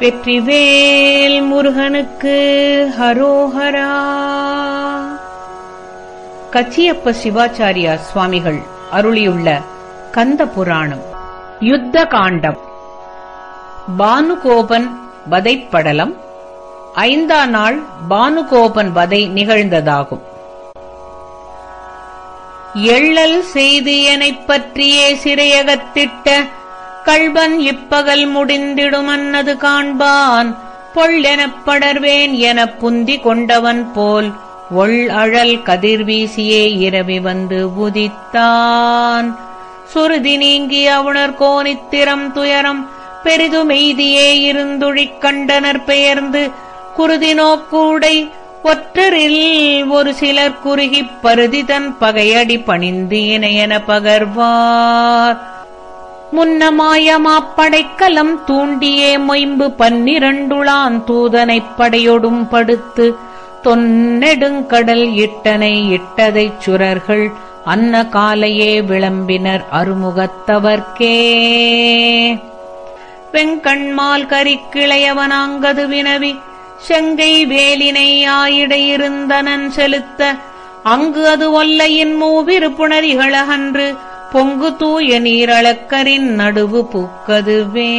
வெற்றிவேல் முருகனுக்கு ஹரோஹரா. கச்சியப்ப சிவாச்சாரியா சுவாமிகள் அருளியுள்ள கந்த புராணம் யுத்த காண்டம். பானுகோபன் வதைப்படலம் ஐந்தா நாள் பானுகோபன் வதை நிகழ்ந்ததாகும். எள்ளல் செய்து எனைப் பற்றியே சிறையகத்திட்ட கள்வன் இப்பகல் முடிந்திடும் அன்னது காண்பான். பொள்ளெனப் படர்வேன் எனப் புந்தி கொண்டவன் போல் ஒள் அழல் கதிர்வீசியே இரவி வந்து உதித்தான். சுருதி நீங்கி அவுணர் கோணித்திரம் துயரம் பெரிதுமெய்தியே இருந்துழிக் கண்டனர் பெயர்ந்து குருதி நோக்கூடை ஒற்றரில் ஒரு சிலர் குறுகிப் பருதி தன் பகையடி பணிந்து இணையன பகர்வார். முன்னமாயமாப்படைக்கலம் தூண்டியே மொயம்பு பன்னிரண்டுளான் தூதனைப் படையொடும் படுத்து தொன்னெடுங்கடல் இட்டனை இட்டதைச் சுரர்கள் அன்ன காலையே விளம்பினர் அருமுகத்தவர்க்கே. வெங்கண்மால் கரிக்கிளையவனாங்கது வினவி செங்கை வேலினை ஆயிடையிருந்தனன் செலுத்த அங்கு அது ஒல்லையின் மூவிரு புணரிகளகன்று பொங்கு தூய நீரளக்கரின் நடுவு புக்கதுவே.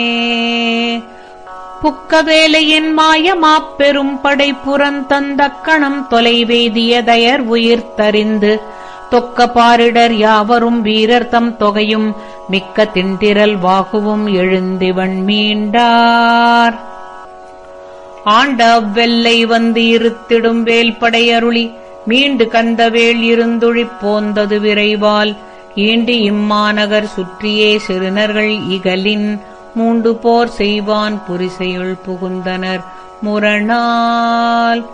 புக்கவேலையின் மாயமாப்பெரும் படை புறந்தந்தக்கணம் தொலைவேதிய தயர் உயிர்த்தறிந்து தொக்க பாரிடர் யாவரும் வீரர் தம் தொகையும் மிக்க திண்டிரல் வாகுவும் எழுந்திவன் மீண்டார். ஆண்ட அவ்வெல்லை வந்து இருத்திடும் வேல்படையருளி மீண்டு கந்தவேள் இருந்துழிப் போந்தது விரைவால் ஈண்டு இம்மாநகர் சுற்றியே சிறுநர்கள் இகலின் மூண்டு போர் செய்வான் புரிசையுள் புகுந்தனர். முரணால்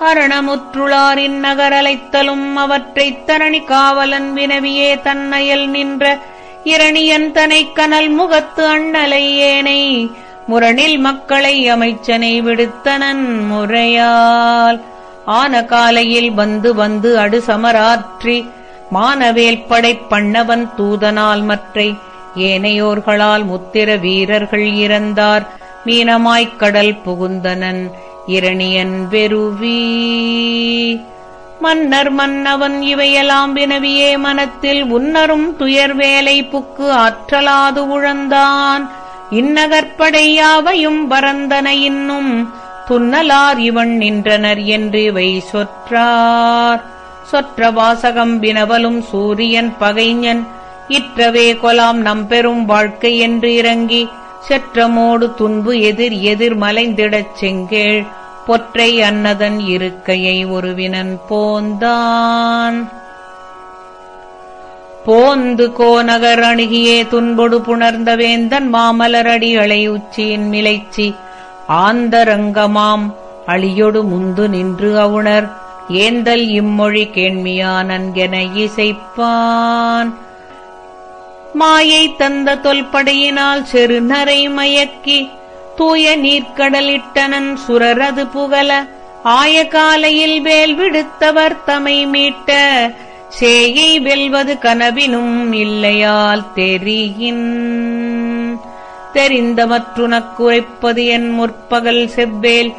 அரணமுற்றுளாரின் நகரலைத்தலும் அவற்றைத் தரணி காவலன் வினவியே தன்னையல் நின்ற இரணியன் தனை கனல் முகத்து அண்ணலை ஏனை முரணில் மக்களை அமைச்சனை விடுத்தனன் முறையால். ஆன காலையில் வந்து வந்து அடு மானவேல் படைப் பண்ணவன் தூதனால் மற்றை ஏனையோர்களால் முத்திர வீரர்கள் இறந்தார் மீனமாய்க் கடல் புகுந்தனன் இரணியன் வெறுவி மன்னர் மன்னவன் இவையெல்லாம் வினவியே மனத்தில் உன்னரும் துயர் வேலை புக்கு ஆற்றலாது உழந்தான். இந்நகற்படையாவையும் வரந்தன பரந்தன இன்னும் துன்னலார் இவன் நின்றனர் என்று இவை சொற்றார். சொற்ற வாசகம் வினவலும் சூரியன் பகைஞன். இற்றவே கொலாம் நம்பெரும் வாழ்க்கை என்று இறங்கி செற்றமோடு துன்பு எதிர் எதிர் மலைந்திடச் செங்கேள். பொற்றை அன்னதன் இருக்கையை ஒருவினன் போந்தான். போந்து கோநகர் அணுகியே துன்பொடு புணர்ந்த வேந்தன் மாமலரடி அலை உச்சியின் மிளைச்சி. ஆந்தரங்கமாம் அழியொடு முந்து நின்று அவுணர். ஏந்தல் இம்மொழி கேண்மியானன்கென இசைப்பான். மாயை தந்த தொல்படையினால் செருநரை மயக்கி தூய நீர்க்கடலிட்டனன் சுரரது புகல ஆய காலையில் வேல் விடுத்தவர் தமை மீட்ட சேயை வெல்வது கனவினும் இல்லையால் தெரியின். தெரிந்தமற்றுனக்குரைப்பது என் முற்பகல் செவ்வேல்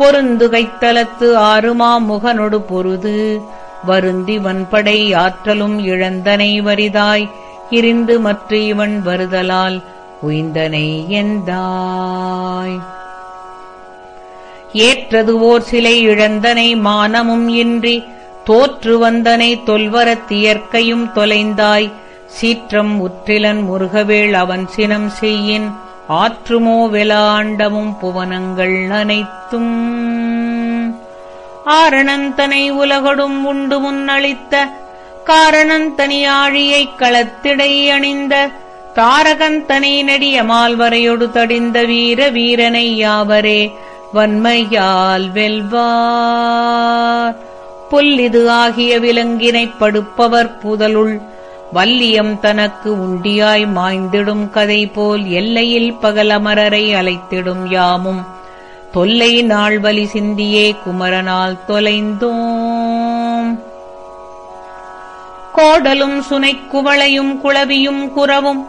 பொருந்துகைத்தலத்து ஆறுமா முகனொடு பொருது. வருந்தி வன்படை ஆற்றலும் இழந்தனை வரிதாய். இருந்து மற்ற இவன் வருதலால் உய்ந்தனை எந்தாய். ஏற்றது ஓர் சிலை இழந்தனை மானமும் இன்றி. தோற்று வந்தனை தொல்வரத் இயற்கையும் தொலைந்தாய். சீற்றம் உற்றிலன் முருகவேள் அவன் சினம் செய்யின். ஆற்றுமோ வெலாண்டமும் புவனங்கள் அனைத்தும். ஆரணந்தனை உலகடும் உண்டு முன்னளித்த காரணந்தனியாழியைக் களத்திடை அணிந்த தாரகந்தனை நெடிய மால்வரையொடு தடிந்த வீர வீரனை யாவரே வன்மையால் வெல்வார். புல்லிது ஆகிய விலங்கினைப் படுப்பவர் புதலுள் வல்லியம் தனக்கு உண்டியாய் மாய்ந்திடும் கதை போல் எல்லையில் பகலமரரை அலைத்திடும் யாமும். தொல்லை நாள்வலி சிந்தியே குமரனால் தொலைந்தோம். கோடலும் சுனைக்குவளையும் குளவியும் குறவும்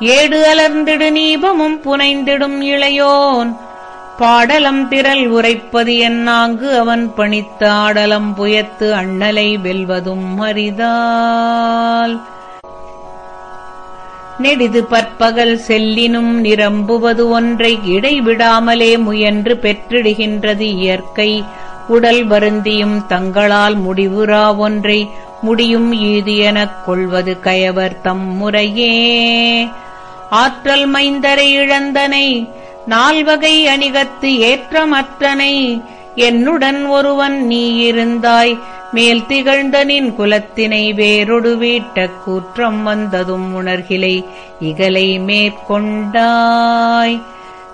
ஏடு அலர்ந்திடு நீபமும் புனைந்திடும் இளையோன். பாடலம் திரள் உரைப்பது என்னாங்கு அவன் பணித்த ஆடலம் புயத்து அண்ணலை வெல்வதும் அரிதால். நெடிது பற்பகல் செல்லினும் நிரம்புவது ஒன்றை இடைவிடாமலே முயன்று பெற்றிடுகின்றது இயற்கை. உடல் வருந்தியும் தங்களால் முடிவுறா ஒன்றை முடியும் ஈது எனக் கொள்வது கயவர் தம் முறையே. ஆற்றல் மைந்தரை இழந்தனை நால்வகை அணிகத்து ஏற்றமற்றனை என்னுடன் ஒருவன் நீ இருந்தாய் மேல் திகழ்ந்த நின் குலத்தினை வேறொடு வீட்ட கூற்றம் வந்ததும் உணர்கிலை இகலை மேற்கொண்டாய்.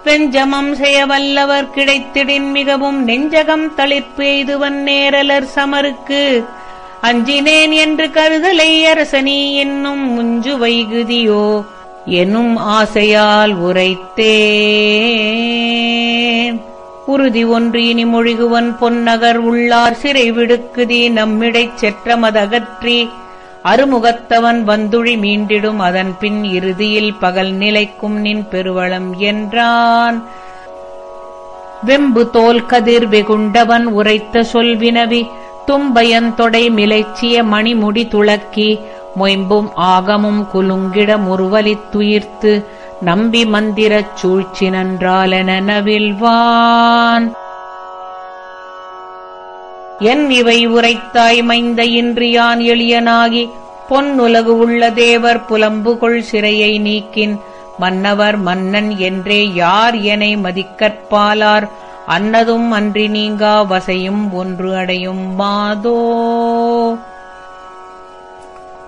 வெஞ்சமம் செய்யவல்லவர் கிடைத்திடின் மிகவும் நெஞ்சகம் தளிப்பு எய்துவன் நேரலர் சமருக்கு. அஞ்சினேன் என்று கருதலை அரசனி என்னும் முஞ்சு வைகுதியோ எனும் ஆசையால் உரைத்தே. உறுதி ஒன்று இனி மொழிகுவன் பொன்னகர் உள்ளார் சிறை விடுக்குதி நம்மிடைச் செற்றமதகற்றி. அருமுகத்தவன் வந்துழி மீண்டிடும் அதன் பின் இறுதியில் பகல் நிலைக்கும் நின் பெருவளம் என்றான். வெம்பு தோல் கதிர் வெகுண்டவன் உரைத்த சொல் வினவி தும்பயந்தொடை மிலைச்சிய மிளைச்சிய மணிமுடி துளக்கி மொயம்பும் ஆகமும் குலுங்கிட முறுவலித் துயிர்த்து நம்பி மந்திரச் சூழ்ச்சி நன்றாலென நவில்வான் என் இவை உரைத்தாய் மைந்த இன்றியான் எளியனாகி பொன்னுலகு உள்ள தேவர் புலம்புகொள் சிறையை நீக்கின். மன்னவர் மன்னன் என்றே யார் என மதிக்கற்பாலார் அன்னதும் அன்றி நீங்கா வசையும் ஒன்று அடையும் மாதோ.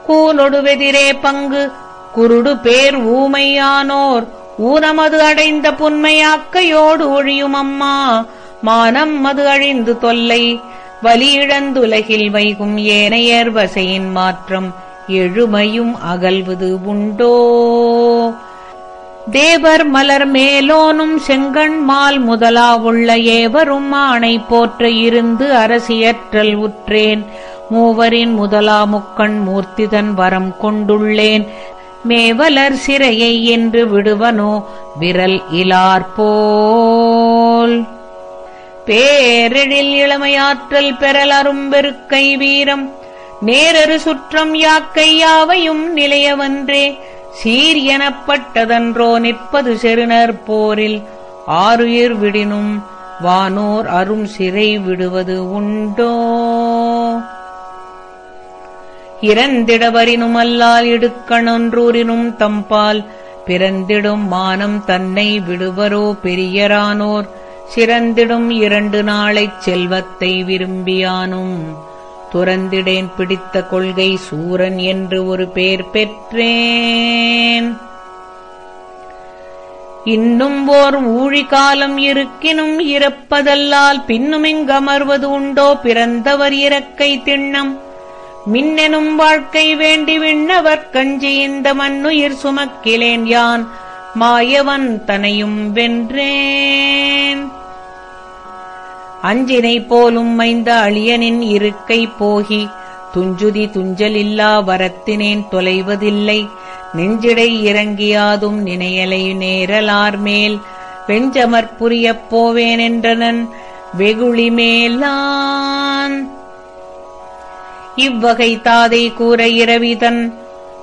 கூனொடுவெதிரே பங்கு குருடு பேர் ஊமையானோர். ஊனமது அடைந்த புன்மையாக்கையோடு ஒழியும் அம்மா மானம் மது அழிந்து தொல்லை. வலியிழந்துலகில் வைகும் ஏனையர் வசையின் மாற்றம் எழுமையும் அகல்வது உண்டோ? தேவர் மலர் மேலோனும் செங்கண் மால் முதலாவுள்ள ஏவரும் ஆணை போற்ற இருந்து அரசியற்றல் உற்றேன். மூவரின் முதலா முக்கண் மூர்த்திதன் வரம் கொண்டுள்ளேன். மேவலர் சிறையை என்று விடுவனோ? விரல் இலார்போல். பேரெழில் இளமையாற்றல் பெறல் அரும்பெருக்கை வீரம். நேரரு சுற்றம் யாக்கை யாவையும் நிலையவன்றே. சீர் எனப்பட்டதன்றோ நிற்பது செருணர் போரில். ஆறுயிர் விடினும் வானோர் அரும் சிறை விடுவது உண்டோ? இறந்திடவரினும் அல்லால் இடுக்கணொன்றூரினும் தம்பால் பிறந்திடும் மானம் தன்னை விடுவரோ பெரியரானோர் சிறந்திடும் இரண்டு நாளைச் செல்வத்தை விரும்பியானும். துறந்திடேன் பிடித்த கொள்கை சூரன் என்று ஒரு பேர் பெற்றேன். இன்னும் ஓர் ஊழிகாலம் இருக்கினும் இறப்பதல்லால் பின்னுமிங்கமர்வது உண்டோ? பிறந்தவர் இறக்கை திண்ணம். மின்னெனும் வாழ்க்கை வேண்டி விண்ணவர் கஞ்சி இந்த மண்ணுயிர் சுமக்கிலேன் யான். மாயவன் தனையும் வென்றேன். அஞ்சினை போலும் மைந்த அழியனின் இருக்கை போகி. துஞ்சுதி துஞ்சலில்லா வரத்தினேன் தொலைவதில்லை. நெஞ்சிடை இறங்கியாதும் நினையலை நேரலார் மேல். வெஞ்சமற் புரியப் போவேன் என்றனன் இவ்வகை தாதை கூற இரவிதன்.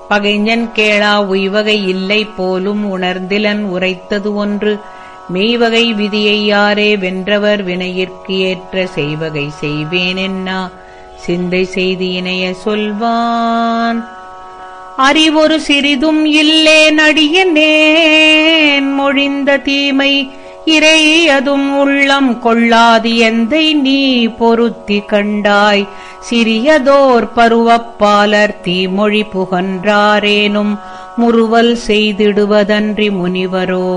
பகைஞன் கேளா உய்வகை இல்லை போலும் உணர்ந்திலன் உரைத்தது ஒன்று. மெய்வகை விதியை யாரே வென்றவர் வினையிற்கு ஏற்ற செய்வகை செய்வேனென்னா? சிந்தை செய்து இணைய சொல்வான். அறிவொரு சிறிதும் இல்லே அடியனேன் மொழிந்த தீமை இறை அதும் உள்ளம் கொள்ளாது எந்தை நீ பொருத்தி கண்டாய். சிறியதோர் பருவப்பாலர் தீமொழி புகன்றாரேனும் முறுவல் செய்திடுவதன்றி முனிவரோ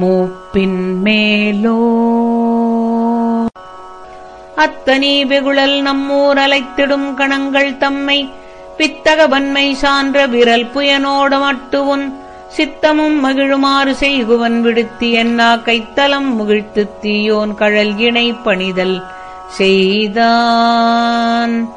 மூப்பின் மேலோ. அத்தனி வெகுழல் நம்மூர் அலைத்திடும் கணங்கள் தம்மை பித்தக வன்மை சான்ற விரல் புயனோட மட்டுவுன் சித்தமும் மகிழுமாறு செய்குவன் விடுத்தி என்னா கைத்தலம் முகிழ்த்து தீயோன் கழல் இணை பணிதல் செய்தான்.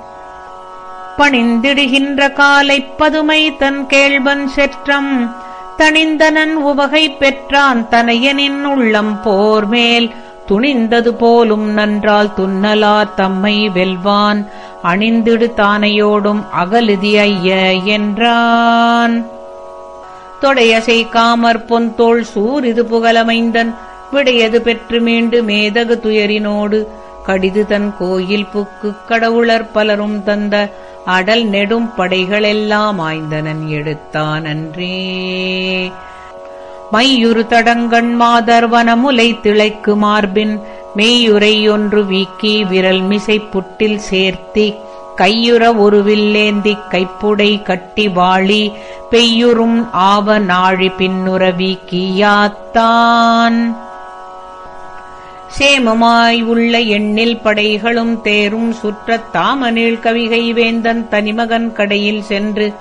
பணிந்திடுகின்ற காலைப் பதுமை தன் கேள்வன் செற்றம் தணிந்தனன் உவகை பெற்றான் தனையனின் உள்ளம் போர் மேல் துணிந்தது போலும் நன்றால் துன்னலார் தம்மை வெல்வான் அணிந்திடு தானையோடும் அகலுதி ஐய என்றான். தொடையசை காமற் பொன்தோள் சூரிது புகழமைந்தன். விடையது பெற்று மீண்டு மேதகு துயரினோடு. கடிது தன் கோயில் புக்கு கடவுளர் பலரும் தந்த. அடல் நெடும் படைகளெல்லாம் ஆய்ந்தனன் எடுத்தான் அன்றே மையுறு தடங்கண் மாதர் வனமுலை திளைக்கு மார்பின். மெய்யுரை ஒன்று வீக்கி விரல் மிசை புட்டில் சேர்த்தி. கையுற ஒரு வில்லேந்திக் கைப்புடை கட்டி வாளி பெய்யுறும் ஆவ நாழி பின்னுறவி கியாத்தான். சேமமாய் உள்ள எண்ணில் படைகளும் தேரும் சுற்றத் தாமனில் கவிகை வேந்தன் தனிமகன் கடையில் சென்று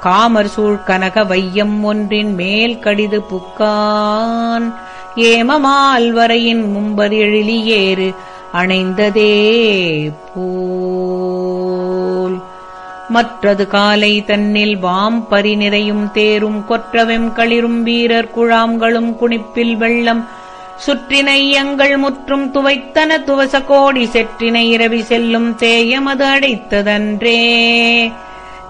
காமர் சூழ் கனக வையம் ஒன்றின் மேல் கடிது புக்கான். ஏமமால் வரையின் மும்பர் எழிலியேறு அணைந்ததே பூ. மற்றது காலை தன்னில் வாம் பரி நிறையும் தேரும் கொற்றவெம் களிரும் வீரர் குழாம்களும் குணிப்பில் வெள்ளம். சுற்றினை எங்கள் முற்றும் துவைத்தன துவச கோடி செற்றினை இரவி செல்லும் தேயமது அடைத்ததன்றே.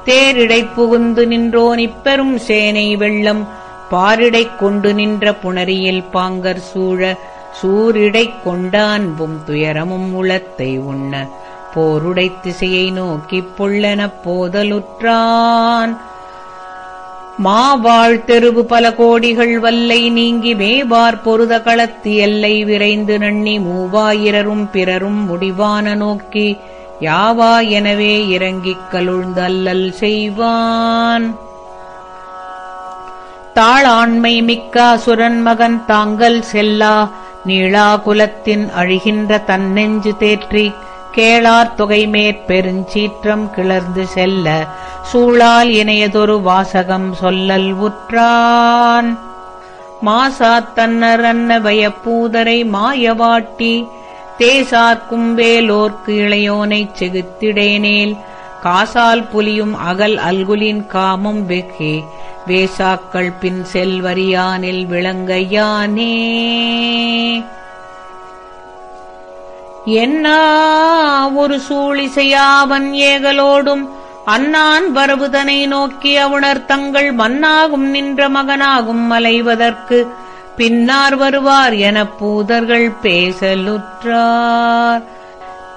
தேரிடை புகுந்து நின்றோன் இப்பெரும் சேனை வெள்ளம். பாரிடைக் கொண்டு நின்ற புணரியில் பாங்கர் சூழ. சூரிடை கொண்ட அன்பும் துயரமும் உளத்தை உண்ண. போருடை திசையை நோக்கிப் பொள்ளெனப் போதலுற்றான். மாவாழ் தெருவு பல கோடிகள் வல்லை நீங்கி மேவார் பொருத களத்து எல்லை விரைந்து நண்ணி மூவாயிரரும் பிறரும் முடிவான நோக்கி யாவா எனவே இறங்கிக் கலுழ்ந்தல்லல் செய்வான். தாளாண்மை மிக்க அசுரன் மகன் தாங்கள் செல்லா நீளா குலத்தின் அழிகின்ற தன்னெஞ்சு தேற்றி கேளார் தொகைமேற் பெருஞ்சீற்றம் கிளர்ந்து செல்ல சூழால் இணையதொரு வாசகம் சொல்லல் உற்றான். மாசாத்தன்னர் அன்ன பயப்பூதரை மாயவாட்டி தேசார்க்கும் வேலோர்க்கு இளையோனைச் செகுத்திடேனேல் காசால் புலியும் அகல் அல்குலின் காமம் வெகே வேசாக்கள் பின் செல்வரியானில் விளங்கையானே. என்னா ஒரு சூழிசையாவன் ஏகலோடும்? அன்னான் வரவுதனை நோக்கி அவுணர் தங்கள் மன்னாகும் நின்ற மகனாகும் மலைவதற்கு. பின்னார் வருவார் எனப் பூதர்கள் பேசலுற்றார்.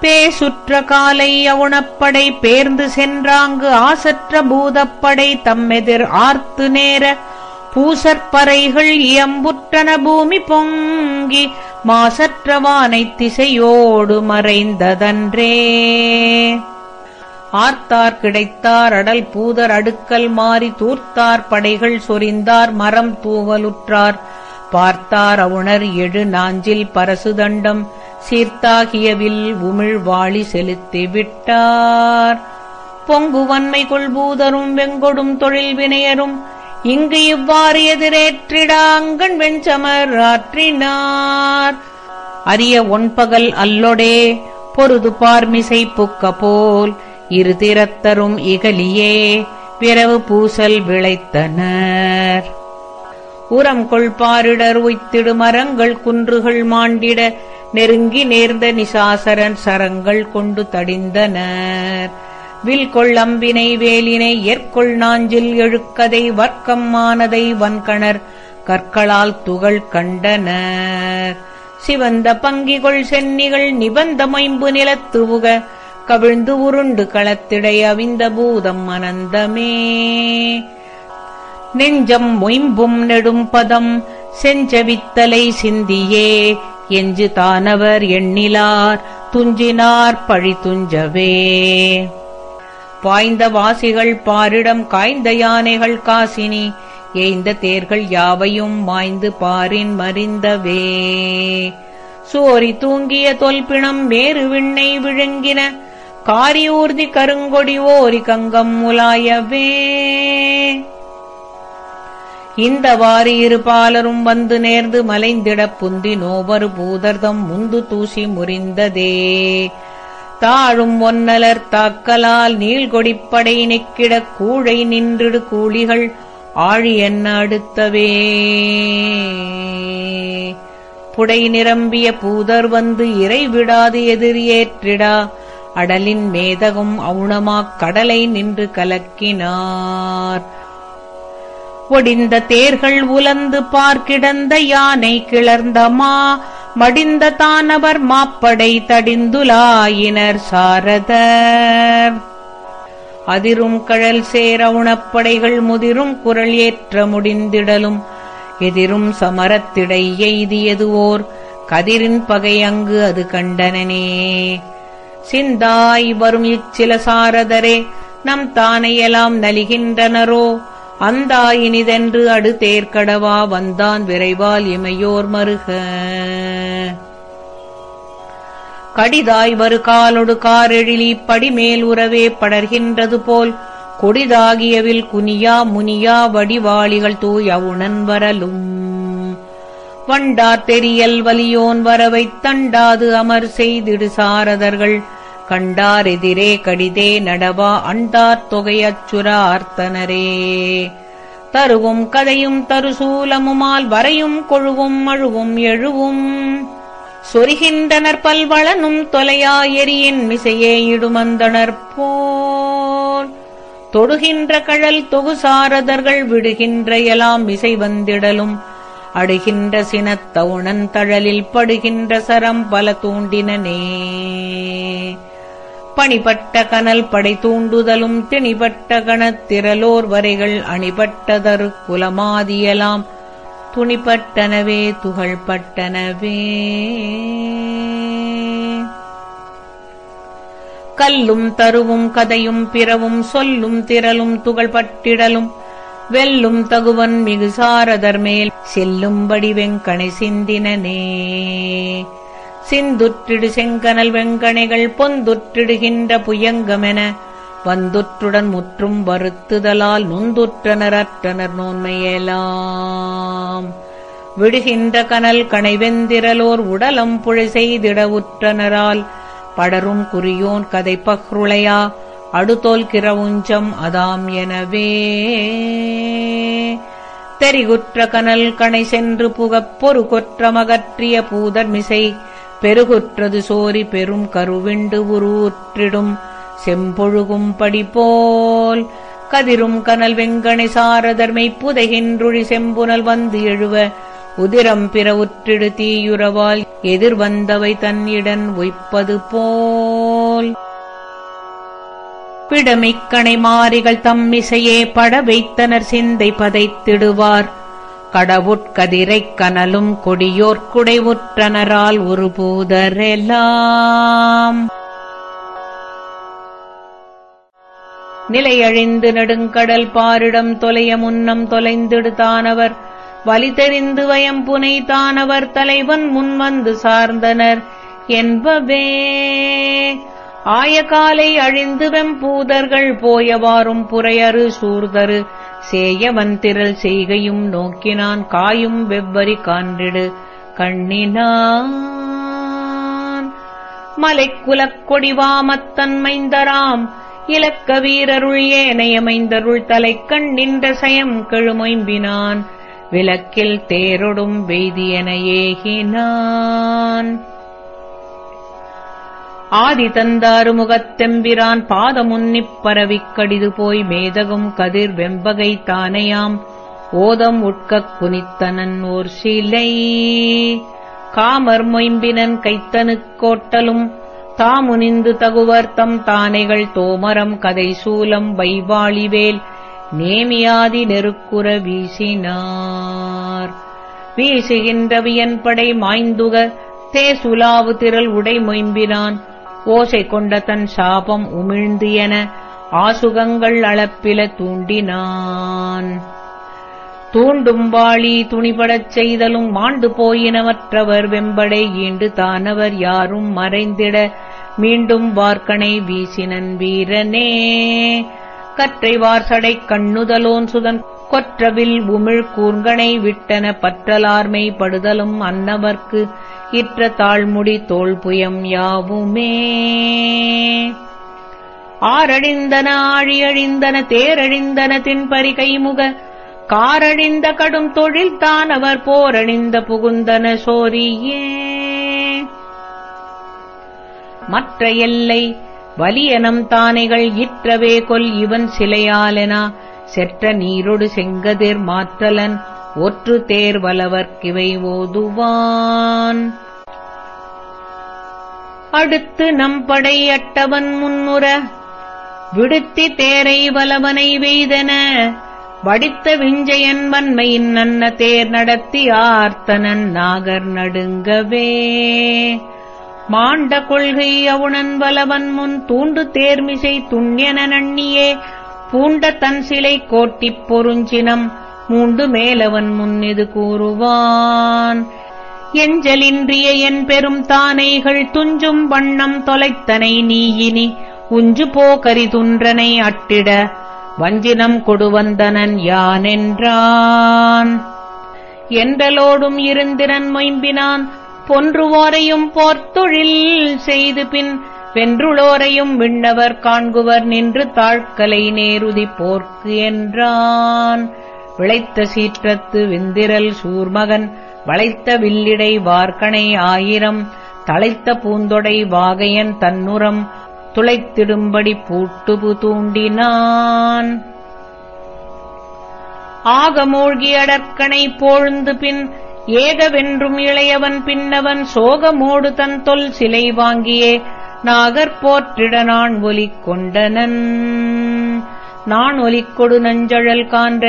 பேசுற்ற காலை அவுணப்படை பேர்ந்து சென்றாங்கு ஆசற்ற பூதப்படை தம்மெதிர் ஆர்த்து நேர. பூசற்பறைகள் இயம்புற்றன பூமி பொங்கி மாசற்றவானை திசையோடு மறைந்ததன்றே. ஆர்த்தார் கிடைத்தார் அடல் பூதர் அடுக்கல் மாறி தூர்த்தார் படைகள் சொரிந்தார் மரம் தூவலுற்றார். பார்த்தார் அவுணர் எழு நாஞ்சில் பரசுதண்டம் சீர்த்தாகியவில் உமிழ் வாளி செலுத்தி விட்டார். பொங்குவன்மை கொள்பூதரும் வெங்கொடும் தொழில் வினையரும் இங்கு இவ்வாறு எதிரேற்றிடாங்கண் வெஞ்சமர் ஆற்றினார். அரிய ஒன்பகல் அல்லொடே பொருது பார்மிசை புக்க போல் இருதிரத்தரும் இகலியே பிறவு பூசல் விளைத்தனர். உரம் கொள்பாரிடர் உய்த்திடு மரங்கள் குன்றுகள் மாண்டிட நெருங்கி நேர்ந்த நிசாசரன் சரங்கள் கொண்டு தடிந்தனர். வில் கொள்ளம்பினை வேலினை ஏற்கொள் நாஞ்சில் எழுக்கதை வர்க்கம்மானதை வன்கணர் கற்களால் துகள் கண்டனர் சிவந்த பங்கிகொள் சென்னிகள் நிபந்த மைம்பு நிலத்துவுக கவிழ்ந்து உருண்டு களத்திடை அவிந்த பூதம் அனந்தமே. நெஞ்சம் மொயம்பும் நெடும் பதம் செஞ்சவித்தலை சிந்தியே எஞ்சு தானவர் எண்ணிலார் துஞ்சினார் பழி துஞ்சவே. பாய்ந்த வாசிகள் பாரிடம் காய்ந்த யானைகள் காசினி. ஏய்ந்த தேர்கள் யாவையும் மாய்ந்து பாரின் மறிந்தவே. சோரி தூங்கிய தொல்பிணம் வேறு விண்ணை விழுங்கின. காரியூர்தி கருங்கொடி ஓரி கங்கம் முலாயவே. இந்த வாரி இரு பாலரும் வந்து நேர்ந்து மலைந்திடப் புந்தி நோவரு பூதர்தம் முந்து தூசி முறிந்ததே. தாழும் ஒன்னலர் தாக்கலால் நீள்கொடிப்படை நிக்கிடக் கூழை நின்றிடு கூலிகள் ஆழி என்ன அடுத்தவே? புடை நிரம்பிய பூதர் வந்து இறை விடாது அடலின் மேதகும் அவுணமாக் கடலை நின்று கலக்கினார். ஒடிந்த தேர்கள் உலந்து பார்க்கிடந்த யானை கிளர்ந்தமா? மடிந்த தானவர் மாப்படை தடிந்துலாயினர் சாரதர். அதிரும் கழல் சேர உணப்படைகள் முதிரும் குரல் ஏற்ற முடிந்திடலும் எதிரும் சமரத்திடை எய்தியது ஓர் கதிரின் பகை அங்கு அது கண்டனனே. சிந்தாய் வரும் இச்சில சாரதரே நம் தானையெல்லாம் நலிகின்றனரோ அந்தாயினிதென்று அடு தேர்க்கடவா வந்தான் விரைவால் இமையோர் மருக. கடிதாய் வரு காலொடு காரெழிலி படிமேல் உறவே படர்கின்றது போல் கொடிதாகியவில் குனியா முனியா வடிவாளிகள் தூய உணன் வரலும். வண்டார் தெரியல் வலியோன் வரவைத் தண்டாது அமர் செய்திடு சாரதர்கள். கண்டார் எதிரே கடிதே நடவா அண்டார் தொகையச்சுரார்த்தனரே தருவும் கதையும் தருசூலமுமால் வரையும் கொழுவும் அழுவும் எழுவும். சொரிகின்றனர் பல்வளனும் தொலையா எரியின் மிசையே இடுமந்தனர் போல். தொடுகின்ற கழல் தொகுசாரதர்கள் விடுகின்ற எலாம் மிசை வந்திடலும். அடுகின்ற சினத்தவுணன் தழலில் படுகின்ற சரம் பல தூண்டினனே. பணிபட்ட கனல் படை தூண்டுதலும் திணிபட்ட கணத்திரலோர் வரைகள் அணிபட்டதரு குலமாதியலாம். துணிப்பட்டனவே துகள்பட்டனவே. கல்லும் தருவும் கதையும் பிறவும் சொல்லும் திரளும் துகள்பட்டிடலும். வெல்லும் தகுவன் மிகு சாரதர் மேல் செல்லும்படி வெங்கணை சிந்தினனே. சிந்துற்றிடு செங்கனல் வெங்கணைகள் பொந்துற்றிடுகின்ற புயங்கமென வந்துற்றுடன் முற்றும் வருத்துதலால் நொந்துற்றனர் அற்றனர் நோன்மையெல்லாம் விடுகின்ற கனல் கணைவெந்திரலோர் உடலம் புழை செய்திட உற்றனரால் படரும் குறியோன் கதை பஹ்ருளையா அடுதோல் கிரவுஞ்சம் அதாம் எனவே. தெரிகுற்ற கனல் கணை சென்று புகப் பொறு கொற்றமகற்றிய பூதர்மிசை பெருகுற்றது சோரி பெரும் கருவிண்டு உருற்றிடும் செம்பொழுகும் படிபோல் கதிரும் கனல் வெங்கணை சாரதர்மை புதைகின்றுழி செம்புனல் வந்து எழுவ. உதிரம் பிற உற்றிடு தீயுறவால் எதிர்வந்தவை தன்னிடன் உய்ப்பது போல். பிடமிக்கணை மாறிகள் தம்மிசையே பட வைத்தனர் சிந்தை பதைத்திடுவார். கடவுட்கதிரைக் கனலும் கொடியோர்க்குடைவுற்றனரால் ஒரு பூதரெல்லாம் நிலையழிந்து நெடுங்கடல் பாரிடம் தொலைய முன்னம் தொலைந்திடு தானவர். வலி தெரிந்து வயம் புனை தானவர் தலைவன் முன்வந்து சார்ந்தனர் என்பவே. ஆயகாலை அழிந்து வெம்பூதர்கள் போயவாறும் புறையறு சூர்தரு. சேயவந்திரல் செய்கையும் நோக்கினான் காயும் வெவ்வரி கான்றிடு கண்ணினான். மலைக்குலக் கொடிவாமத்தன் மைந்தராம் இலக்க வீரருள் ஏனையமைந்தருள் தலைக்கண் நின்ற சயம் கெழுமொயம்பினான். விளக்கில் தேரொடும் வெய்தியன ஏகினான். ஆதி தந்தாறு முகத்தெம்பிரான் பாதமுன்னிப் பரவிக் கடிது போய் மேதகும் கதிர் வெம்பகை தானையாம். ஓதம் உட்கக் குனித்தனன் ஓர் சிலை. காமர் மொயம்பினன் கைத்தனுக் கோட்டலும் தாமுனிந்து தகுவர் தம் தானைகள் தோமரம் கதை சூலம் வைவாளிவேல். நேமியாதி நெருக்குற வீசினார். வீசுகின்ற வியன்படை மாய்ந்துக தேசுலாவு திரள் உடை மொயம்பினான். ஓசை கொண்ட தன் சாபம் உமிழ்ந்து என ஆசுகங்கள் அளப்பில தூண்டினான். தூண்டும் வாளி துணிபடச் செய்தலும் மாண்டு போயினமற்றவர் வெம்படை ஈண்டு தானவர் யாரும் மறைந்திட மீண்டும் வார்க்கணை வீசினன் வீரனே. கற்றை வார்சடை கண்ணுதலோன் சுதன் கொற்றவில் உமிழ் கூர்கனை விட்டன பற்றலார்மை படுதலும் அன்னவர்க்கு இற்ற தாழ்முடி தோள்புயம் யாவுமே. ஆரழிந்தன ஆழியழிந்தன தேரழிந்தன தின்பறி கைமுக. காரழிந்த கடும் தொழில் தான் அவர் போரணிந்த புகுந்தன சோரியே. மற்ற எல்லை வலியனம் தானைகள் இற்றவே கொல் இவன் சிலையாலெனா. செற்ற நீரொடு செங்கதிர் மாற்றலன் ஒற்று தேர்வலவர்க்கிவை ஓதுவான். அடுத்து நம் படையட்டவன் முன்னுற விடுத்தி தேரை வலவனை வெய்தன வடித்த விஞ்சயன் வன்மையின் நன்ன தேர் நடத்தி ஆர்த்தனன் நாகர் நடுங்கவே. மாண்ட கொள்கை அவுணன் வலவன் முன் தூண்டு தேர்மிசை துண்யன நண்ணியே பூண்ட தன் சிலை கோட்டிப் பொருஞ்சினம் மூண்டு மேலவன் முன்னிது கூறுவான். எஞ்சலின்றிய என் பெரும் தானைகள் துஞ்சும் வண்ணம் தொலைத்தனை நீயினி உஞ்சு போகரி துன்றனை அட்டிட வஞ்சினம் கொடுவந்தனன் யானென்றான். என்றலோடும் இருந்திரன் மொயம்பினான் பொன்றுவோரையும் போர்த்தொழில் செய்து பின் வென்றுளோரையும் விண்ணவர் காண்குவர் நின்று தாழ்க்கலை நேருதி போர்க்கு என்றான். விளைத்த சீற்றத்து விந்திரல் சூர்மகன் வளைத்த வில்லிடை வார்க்கணை ஆயிரம் தளைத்த பூந்தொடை வாகையன் தன்னுரம் துளைத்திடும்படி பூட்டுபு தூண்டினான். ஆகமூழ்கி அடற்கணை போழ்ந்து பின் ஏகவென்றும் இளையவன் பின்னவன் சோகமோடு தன் தொல் சிலை வாங்கியே நாகர் போற்றிட நான் ஒலி கொண்டனன் நான் ஒலிக்கொடு நஞ்சழல் காண்ற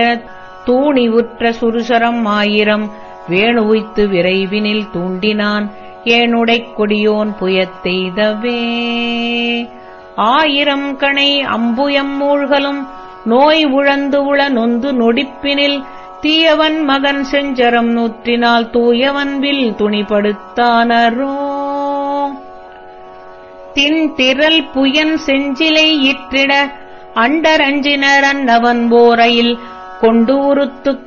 தூணி உற்ற சுருசரம் ஆயிரம். வேணுவித்து விரைவினில் தூண்டினான். ஏனுடைக் கொடியோன் புயத்தெய்தவே ஆயிரம் கணை அம்புயம் மூழ்கலும். நோய் உழந்து உள நொந்து நொடிப்பினில். தீயவன் மகன் செஞ்சரம் நூற்றினால் தூயவன் வில் துணிப்படுத்தானரோ தின் திரள் புயன் செஞ்சிலை இற்றிட. அண்டரஞ்சினர் அன்னவன் போரையில். கொண்டு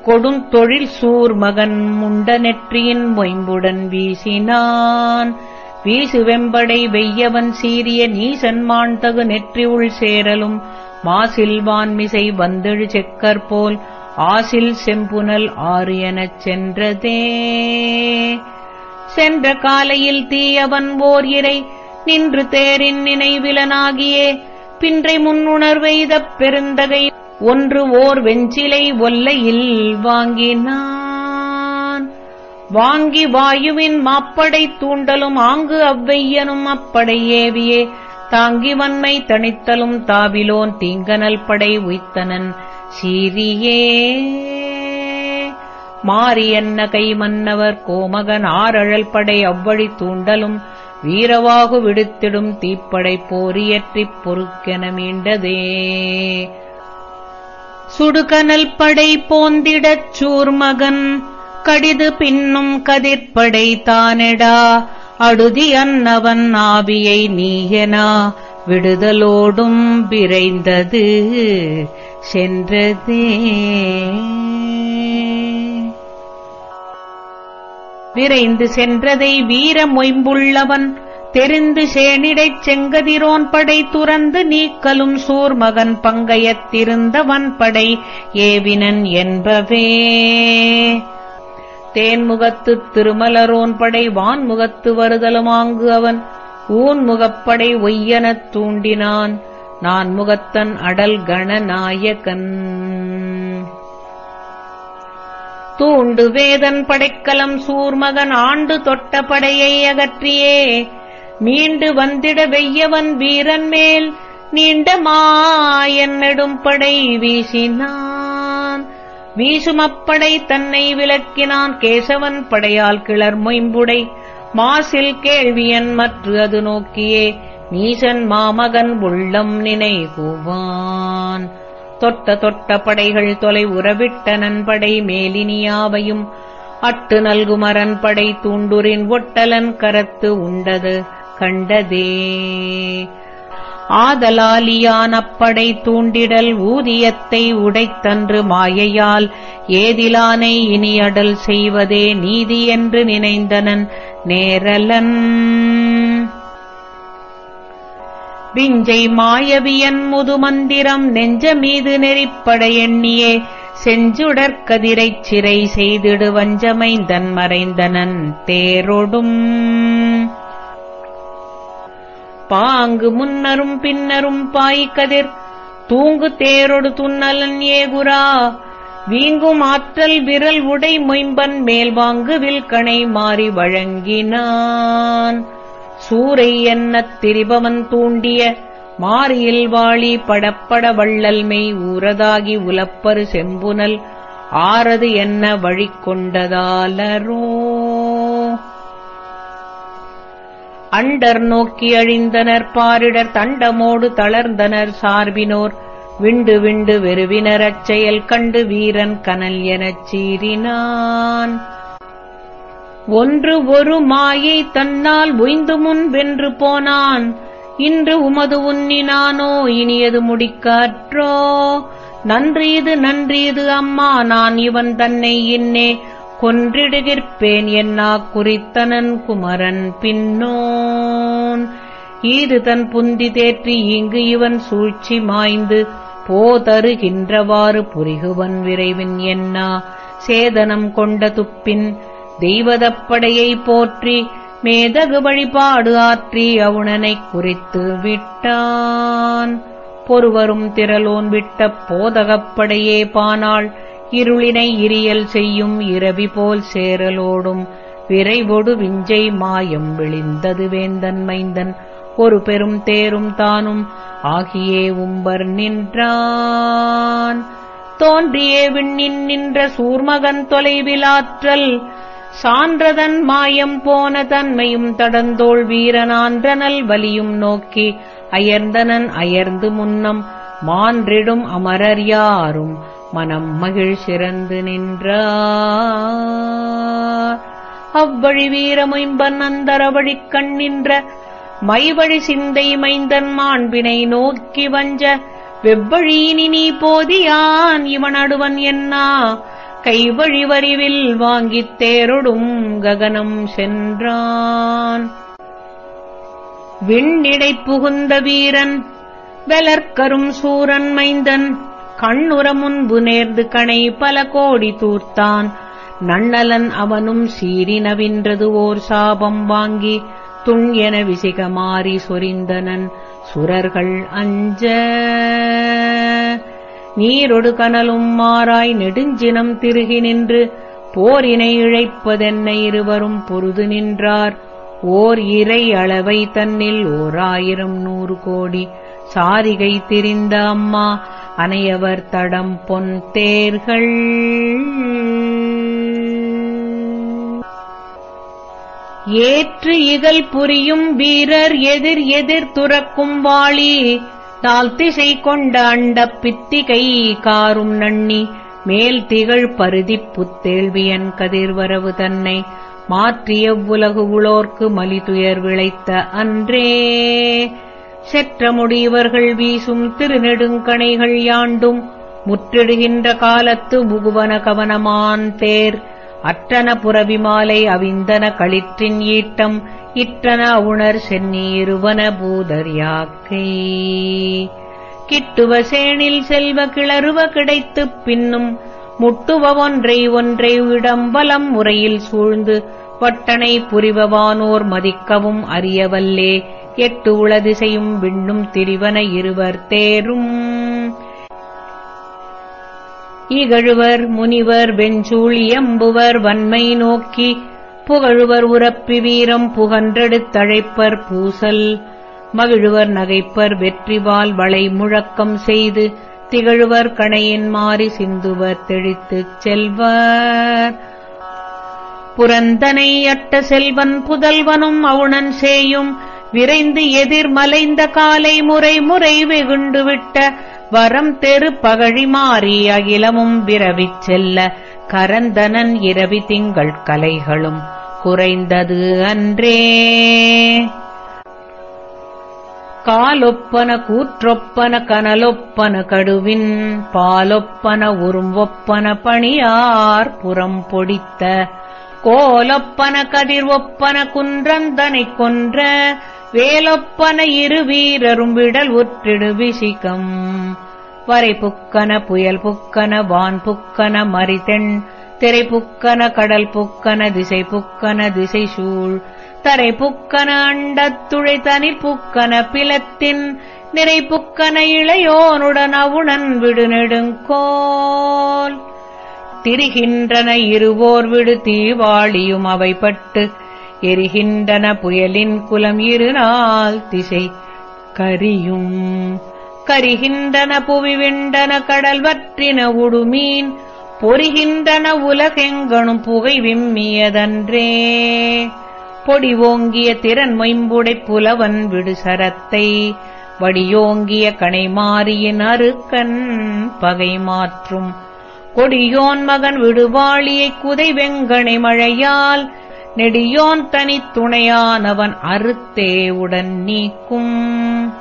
கொடுந்தொழில் சூர் மகன் முண்ட நெற்றியின் மொயம்புடன் வீசினான். வீசு வெம்படை வெய்யவன் சீரிய நீசன்மான் தகு நெற்றி உள் சேரலும் மாசில்வான் மிசை வந்தெழு செக்கற்போல் ஆசில் செம்புனல் ஆறு எனச் சென்றதே. சென்ற காலையில் தீயவன் ஓர் இறை நின்று தேரின் நினைவிலனாகியே. பின்றை முன்னுணர்வெய்தப் பெருந்தகை ஒன்று ஓர் வெஞ்சிலை ஒல்லையில் வாங்கினான். வாங்கி வாயுவின் மாப்படை தூண்டலும் ஆங்கு அவ்வையனும் அப்படை ஏவியே. தாங்கி வன்மை தணித்தலும் தாவிலோன் தீங்கனல் படை உய்த்தனன் சீரியே மாரியன்ன கை மன்னவர் கோமகன் ஆரழல் படை அவ்வழி தூண்டலும் வீரவாகு விடுத்திடும் தீப்படை போரியற்றிப் பொறுக்கென மீண்டதே. சுடுகனல் படை போந்திடச் சூர்மகன் கடிது பின்னும் கதிர்ப்படை தானெடா அடுதி அன்னவன் ஆவியை நீயனா விடுதலோடும் விரைந்தது சென்றதே. விரைந்து சென்றதை வீர மொயம்புள்ளவன் தெரிந்து சேனிடைச் செங்கதிரோன் படை துறந்து நீக்கலும் சூர்மகன் பங்கையத்திருந்தவன் படை ஏவினன் என்பவே. தேன்முகத்துத் திருமலரோன் படை வான்முகத்து வருதலுமாங்கு அவன். ஊன்முகப்படை ஒய்யனத் தூண்டினான். நான் முகத்தன் அடல் கணநாயகன். தூண்டு வேதன் படைக்கலம் சூர்மகன் ஆண்டு தொட்ட படையை அகற்றியே. மீண்டு வந்திட வெய்யவன் வீரன் மேல் நீண்ட மாயன் நெடும் படை வீசினான். வீசுமப்படை தன்னை விலக்கினான் கேசவன் படையால் கிளர் மொயம்புடை. மாசில் கேள்வியன் மற்று அது நோக்கியே நீசன் மாமகன் உள்ளம் நினைகுவான் தொட்ட தொட்ட படைகள் தொலை உறவிட்ட நன்படை மேலினியாவையும் அட்டு நல்குமரன் படை தூண்டுரின் ஒட்டலன் கரத்து உண்டது. கண்டதே. ஆதலாலியான் அப்படை தூண்டிடல் ஊதியத்தை உடைத்தன்று மாயையால் ஏதிலானை இனியடல் செய்வதே நீதி என்று நினைந்தனன் நேரலன். விஞ்சை மாயவியன் முதுமந்திரம் நெஞ்ச மீது நெறிப்பட எண்ணியே செஞ்சுடற்கதிரைச் சிறை செய்திடு வஞ்சமைந்தன் மறைந்தனன் தேரொடும். பாங்கு முன்னரும் பின்னரும் பாய்கதிர் தூங்கு தேரொடு துன்னலன் ஏகுரா. வீங்கும் ஆற்றல் விரல் உடை மொயம்பன் மேல் வாங்கு வில்கணை மாறி வழங்கினான். சூரை என்ன திரிபவன் தூண்டிய மாறியில் வாழி படப்பட வள்ளல்மை ஊரதாகி உலப்பரு செம்புனல். ஆறது என்ன வழி கொண்டதாலரோ அண்டர் நோக்கி அழிந்தனர் பாரிடர் தண்டமோடு தளர்ந்தனர் சார்பினோர். விண்டு விண்டு வெறுவினர் அச்செயல் கண்டு வீரன் கனல் எனச் சீறினான். ஒன்று ஒரு மாயை தன்னால் உய்ந்து முன் வென்று போனான். இன்று உமது உன்னினானோ இனியது முடிக்காற்றோ? நன்றியது நன்றியது அம்மா நான் இவன் தன்னை இன்னே கொன்றிடுகிற்பேன் என்னா குறித்தனன் குமரன் பின்னோன். ஈது தன் புந்தி தேற்றி இங்கு இவன் சூழ்ச்சி மாய்ந்து போதருகின்றவாறு புரிகுவன் விரைவின் என்னா. சேதனம் கொண்ட துப்பின் தெய்வதப்படையை போற்றி மேதகு வழிபாடு ஆற்றி அவுணனைக் குறித்து விட்டான். பொறுவரும் திரளோன் விட்ட போதகப்படையே பானாள் இருளினை இரியல் செய்யும் இரவி போல் சேரலோடும். விரைவொடு விஞ்சை மாயம் விழிந்தது வேந்தன் மைந்தன். ஒரு பெரும் தேரும் தானும் ஆகியே உம்பர் நின்றான். தோன்றியே விண்ணின் நின்ற சூர்மகன் தொலைவிலாற்றல் சான்றதன் மாயம் போன தன்மையும் தடந்தோள் வீரனான்றனல் வலியும் நோக்கி அயர்ந்தனன் அயர்ந்து முன்னம். மான்றிடும் அமரர் யாரும் மனம் மகிழ் சிறந்து நின்றார். அவ்வழி வீரமைம்பன் அந்தர வழிக் கண்ணின்ற மைவழி சிந்தை மைந்தன் மாண்பினை நோக்கி வஞ்ச வெவ்வழியினி நீ போதியான் இவன் அடுவன் என்னா? கைவழி வரிவில் வாங்கித் தேரொடும் ககனம் சென்றான். விண்ணிடை புகுந்த வீரன் வெலர்க்கரும் சூரன் மைந்தன் கண்ணுற முன்பு நேர்ந்து கணை பல கோடி தூர்த்தான். நன்னலன் அவனும் சீரினவின்றது ஓர் சாபம் வாங்கி துங் என விசிகமாறி சொரிந்தனன். சுரர்கள் அஞ்ச. நீரொடு கனலும் மாறாய் நெடுஞ்சினம் திருகி நின்று போரினை இழைப்பதென்ன இருவரும் பொருது நின்றார். ஓர் இறை அளவை தன்னில் ஓர் ஆயிரம் நூறு கோடி. சாரிகை திரிந்த அம்மா அனையவர் தடம் பொன் தேர்கள். ஏற்று இகல் புரியும் வீரர் எதிர் எதிர் துறக்கும் வாளி தால் திசை கொண்ட அண்ட பித்திகை காரும் நண்ணி மேல் திகழ் பருதிப் புத்தேள்வியன் கதிர்வரவு தன்னை மாற்றிய உலகு உளோர்க்கு மலிதுயர் விளைத்த அன்றே. செற்றமுடியவர்கள் வீசும் திருநெடுங்கணைகள் யாண்டும் முற்றிடுகின்ற காலத்து முகுவன கவனமான் தேர். அற்றன புறவிமாலை அவிந்தன களிற்றின் ஈட்டம் இற்றன உணர் சென்னீருவன பூதர் யாக்கை. கிட்டுவ சேனில் செல்வ கிளறுவ கிடைத்துப் பின்னும் முட்டுவ ஒன்றை ஒன்றை இடம்பலம் முறையில் சூழ்ந்து வட்டனை புரிபவானோர் மதிக்கவும் அறியவல்லே. எட்டு உளதிசையும் விண்ணும் திரிவன இருவர் தேரும். இகழுவர் முனிவர் வெஞ்சூழ் எம்புவர் வன்மை நோக்கி. புகழுவர் உரப்பி வீரம் புகன்றெடுத்தழைப்பர் பூசல். மகிழுவர் நகைப்பர் வெற்றிவால் வளை முழக்கம் செய்து. திகழுவர் கணையின் மாறி சிந்துவர் தெளித்துச் செல்வர். புரந்தனை அட்ட செல்வன் புதல்வனும் அவுணன் சேயும். விரைந்து எதிர்மலைந்த காலை முறை முறை வெகுண்டு விட்ட வரம் தெரு பகழி மாறி அகிலமும் விரவிச் செல்ல கரந்தனன் இரவி திங்கள் கலைகளும் குறைந்தது அன்றே. காலொப்பன கூற்றொப்பன கனலொப்பன கடுவின் பாலொப்பன உரும்பொப்பன பணியார் புறம் பொடித்த கோலொப்பன கதிர் ஒப்பன குன்றந்தனைக் கொன்ற வேலொப்பன இரு வீரரும் விடல் உற்றிடு விசிகம். வரை புக்கன புயல் புக்கன வான் புக்கன மரிதெண் திரை புக்கன கடல் புக்கன திசை புக்கன திசை சூழ். தரை புக்கன அண்டத்துழை தனி புக்கன பிலத்தின் நிறை புக்கன இளையோனுடன் அவுணன் விடு நெடுங்கோல். திரிகின்றன இருவோர் விடு தீவாளியும் அவைப்பட்டு எரிகின்றன புயலின் குலம் இருநாள் திசை கரியும். கரிகின்றன புவி விண்டன கடல் வற்றின உடுமீன் பொறிகின்றன உலகெங்கனும் புகை விம்மியதன்றே. பொடி ஓங்கிய திறன் மொயம்புடை புலவன் விடு சரத்தை வடியோங்கிய கணைமாரியின் அருக்கன் பகை மாற்றும். கொடியோன் மகன் விடுவாளியை குதை வெங்கணை மழையால் நெடியோன் தனித் துணையானவன் அறுத்தே உடன் நீக்கும்.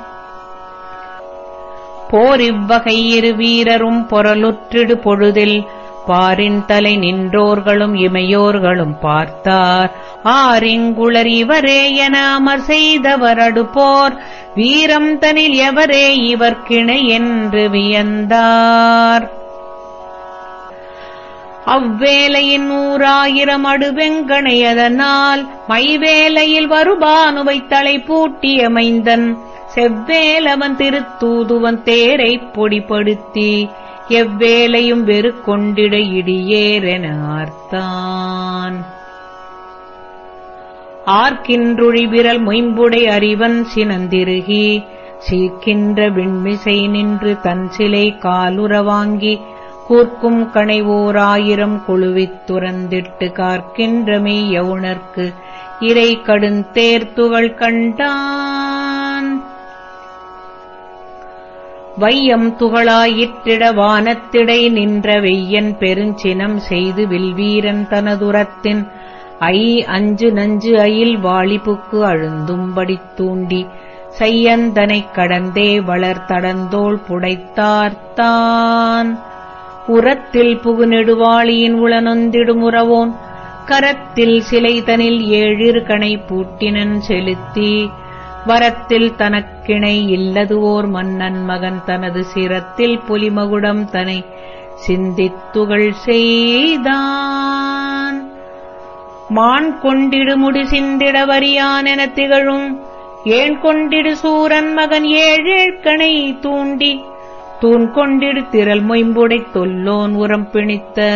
போர் இவ்வகை இரு வீரரும் பொருளுற்றிடு பொழுதில் பாரின் தலை நின்றோர்களும் இமையோர்களும் பார்த்தார். ஆரிங்குளர் இவரே என அமர் செய்தவர் அடுப்போர் வீரம் தனில் எவரே இவர் கிணை என்று வியந்தார். அவ்வேலையின் நூறாயிரம் அடுவெங்கணையதனால் மைவேலையில் வருபானுவை தலை பூட்டிய மைந்தன் செவ்வேலவன் திருத்தூதுவன் தேரைப் பொடிப்படுத்தி எவ்வேலையும் வெறு கொண்டிட இடியேரென ஆர்த்தான். ஆர்க்கின்றுழி விரல் மொயம்புடை அறிவன் சினந்திருகி சீர்க்கின்ற விண்மிசை நின்று தன் சிலை காலுற வாங்கி கூர்க்கும் கணைவோராயிரம் குழுவித் துறந்திட்டு கார்க்கின்ற மெய்யவுணர்க்கு இறை கடுந்தேர்த்துகள் கண்டான். வையம் துகளாயிற்றிட வானத்திடை நின்ற வெய்யன் பெருஞ்சினம் செய்து வில்வீரன் தனதுரத்தின். ஐ அஞ்சு நஞ்சு அயில் வாலிபுக்கு அழுந்தும்படித் தூண்டி. செய்யந்தனைக் கடந்தே வளர்த்தடந்தோள் புடைத்தார்த்தான். உரத்தில் புகு நெடுவாளியின் கரத்தில் சிலைதனில் ஏழிற்கணை பூட்டினன் செலுத்தி வரத்தில் தனக்கிணை இல்லதுவோர் மன்னன் மகன் தனது சிரத்தில் புலிமகுடம் தனை சிந்தித்துகள் செய்தான். மான் கொண்டிடுமுடி சிந்திட வரியான் எனத் திகழும் ஏன் கொண்டிடு சூரன் மகன் ஏழேழ்கணை தூண்டி தூண் கொண்டிடு திரள் மொயம்புடை தொல்லோன் உரம் பிணித்த.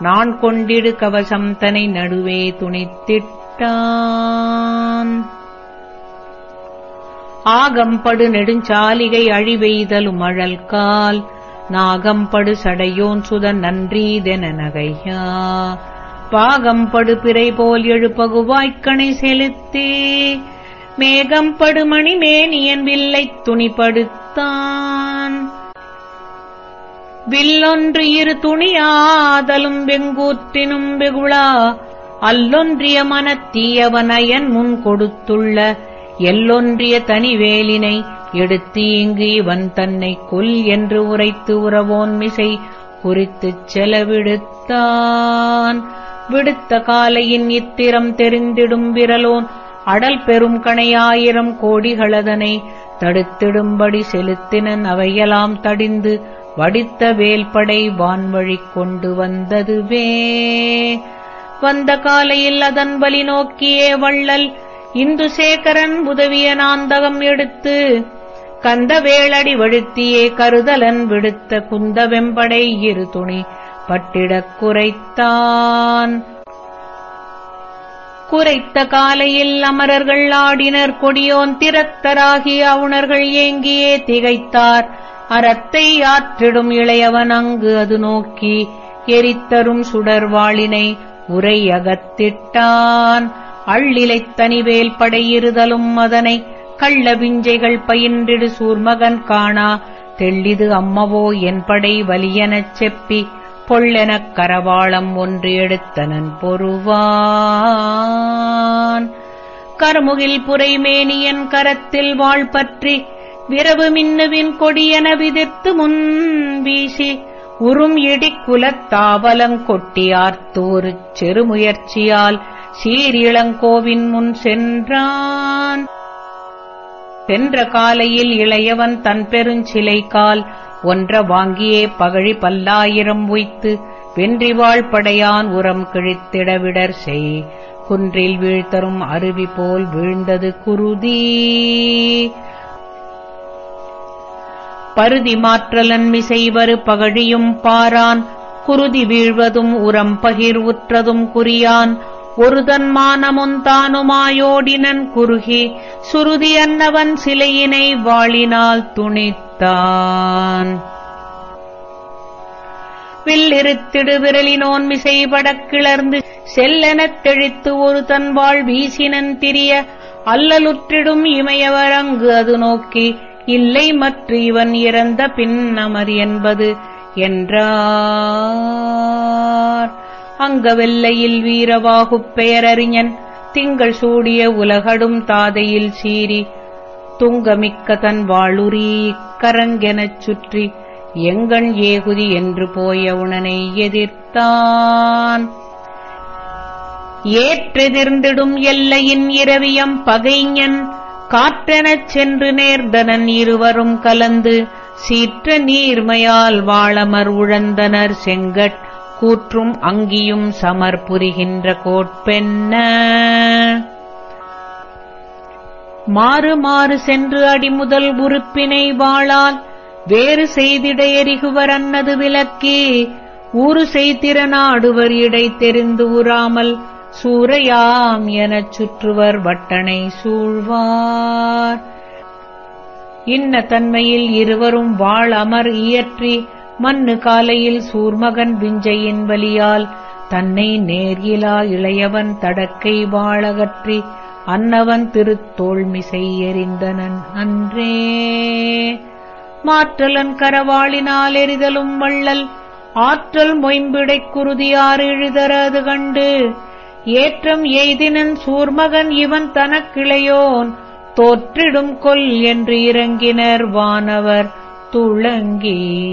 நான் கொண்டிடு கவசம் தனை நடுவே துணைத்திட்டான். ஆகம்படு நெடுஞ்சாலிகை அழிவெய்தலும் அழல்கால் நாகம்படு சடையோன் சுதன் நன்றீதென நகையா. பாகம்படு பிறை போல் எழுப்பகுவாய்க்கணை செலுத்தே. மேகம்படு மணிமேனியன் வில்லைத் பார்த்தான். வில்லொன்று இரு துணியாதலும் வெங்கூற்றினும் வெகுளா அல்லொன்றிய மனத்தீயவனயன் முன் கொடுத்துள்ள எல்லொன்றிய தனிவேலினை எடுத்து இங்கு இவன் தன்னை கொல் என்று உரைத்து உறவோன் மிசை குறித்துச் செலவிடுத்தான். விடுத்த காலையின் இத்திரம் தெரிந்திடும் விரலோன் அடல் பெரும் கணையாயிரம் கோடிகளதனை தடுத்திடும்படி செலுத்தினன் அவையெல்லாம் தடிந்து வடித்த வேல்படை வான்வழி கொண்டு வந்ததுவே. வந்த காலையில் அதன் வழி நோக்கியே வள்ளல் இந்து சேகரன் உதவிய நாந்தகம் எடுத்து கந்த வேளடி வழுத்தியே கருதலன் விடுத்த குந்தவெம்படை இரு துணி பட்டிடக் குறைத்தான். குறைத்த காலையில் அமரர்கள் ஆடினர் கொடியோன் திறத்தராகிய அவுணர்கள் ஏங்கியே திகைத்தார். அறத்தை ஆற்றிடும் இளையவன் அங்கு அது நோக்கி எரித்தரும் சுடர்வாளினை உரை அகத்திட்டான். அள்ளிலைத் தனிவேல் படையிருதலும் அதனை கள்ள விஞ்சைகள் பயின்றிடு சூர்மகன் காணா. தெள்ளிது அம்மவோ என் படை வலியனச் செப்பி பொள்ளெனக் கரவாளம் ஒன்று எடுத்தனன் பொறுவான் கருமுகில் புரைமேனியன் கரத்தில் வாழ் பற்றி விரவு மின்னுவின் கொடியென விதிர்த்து முன் வீசி உறும் இடிக்குலத்தாவலங்கொட்டியார்த்தோரு செருமுயற்சியால் சீரிளங்கோவின் முன் சென்றான். சென்ற காலையில் இளையவன் தன் பெருஞ்சிலை கால் ஒன்ற வாங்கியே பகழி பல்லாயிரம் உய்த்து வென்றிவாழ் படையான் உரம் கிழித்திடவிடர் செய். குன்றில் வீழ்த்தரும் அருவி போல் வீழ்ந்தது குருதி. பருதி மாற்றலன்மிசை வரு பகழியும் பாரான் குருதி வீழ்வதும் உரம் பகிர் உற்றதும் குறியான். ஒருதன் மானமுந்தானுமாயோடினன் குறுகி சுருதி அன்னவன் சிலையினை வாளினால் துணித்தான் வில்லிருத்திடு விரலினோன் மிசைபடக் கிளர்ந்து செல்லெனத் தெழித்து ஒரு தன்வாள் வீசினன் திரிய அல்லலுற்றிடும் இமையவர் அங்கு அது நோக்கி இல்லை மற்ற இவன் இறந்த பின்னமர் என்பது என்றார். அங்கவெல்லையில் வீரவாகுப் பெயரறிஞன் திங்கள் சூடிய உலகடும் தாதையில் சீறி துங்கமிக்க தன் வாளுரீ கரங்கெனச் சுற்றி எங்கண் ஏகுதி என்று போய உணனை எதிர்த்தான். ஏற்றெதிர்ந்திடும் எல்லையின் இரவியம் பகைஞன் காற்றெனச் சென்று நேர்ந்தனன் இருவரும் கலந்து சீற்ற நீர்மையால் வாழமர் உழந்தனர் செங்கட் கூற்றும் அங்கியும் சமர் புரிகின்ற கோட்பென்ன. மாறு மாறு சென்று அடிமுதல் உறுப்பினை வாழால் வேறு செய்திட எரிகுவர் அன்னது விலக்கி ஊறு செய்திறனாடுவர் இடை தெரிந்து உறாமல் சூறையாம் எனச் சுற்றுவர் வட்டனை சூழ்வார். இன்ன தன்மையில் இருவரும் வாழ் அமர் இயற்றி மண்ணு காலையில் சூர்மகன் விஞ்சையின் வலியால் தன்னை நேர்கிலா இளையவன் தடக்கை வாழகற்றி அன்னவன் திருத்தோள்மிசை எறிந்தனன் அன்றே. மாற்றலன் கரவாளினால் எரிதலும் வள்ளல் ஆற்றல் மொயம்பிடைக் குருதியார் எழுதறது கண்டு. ஏற்றம் எய்தினன் சூர்மகன் இவன் தனக்கிளையோன் தோற்றிடும் கொல் என்று இறங்கினர் வானவர் துளங்கி.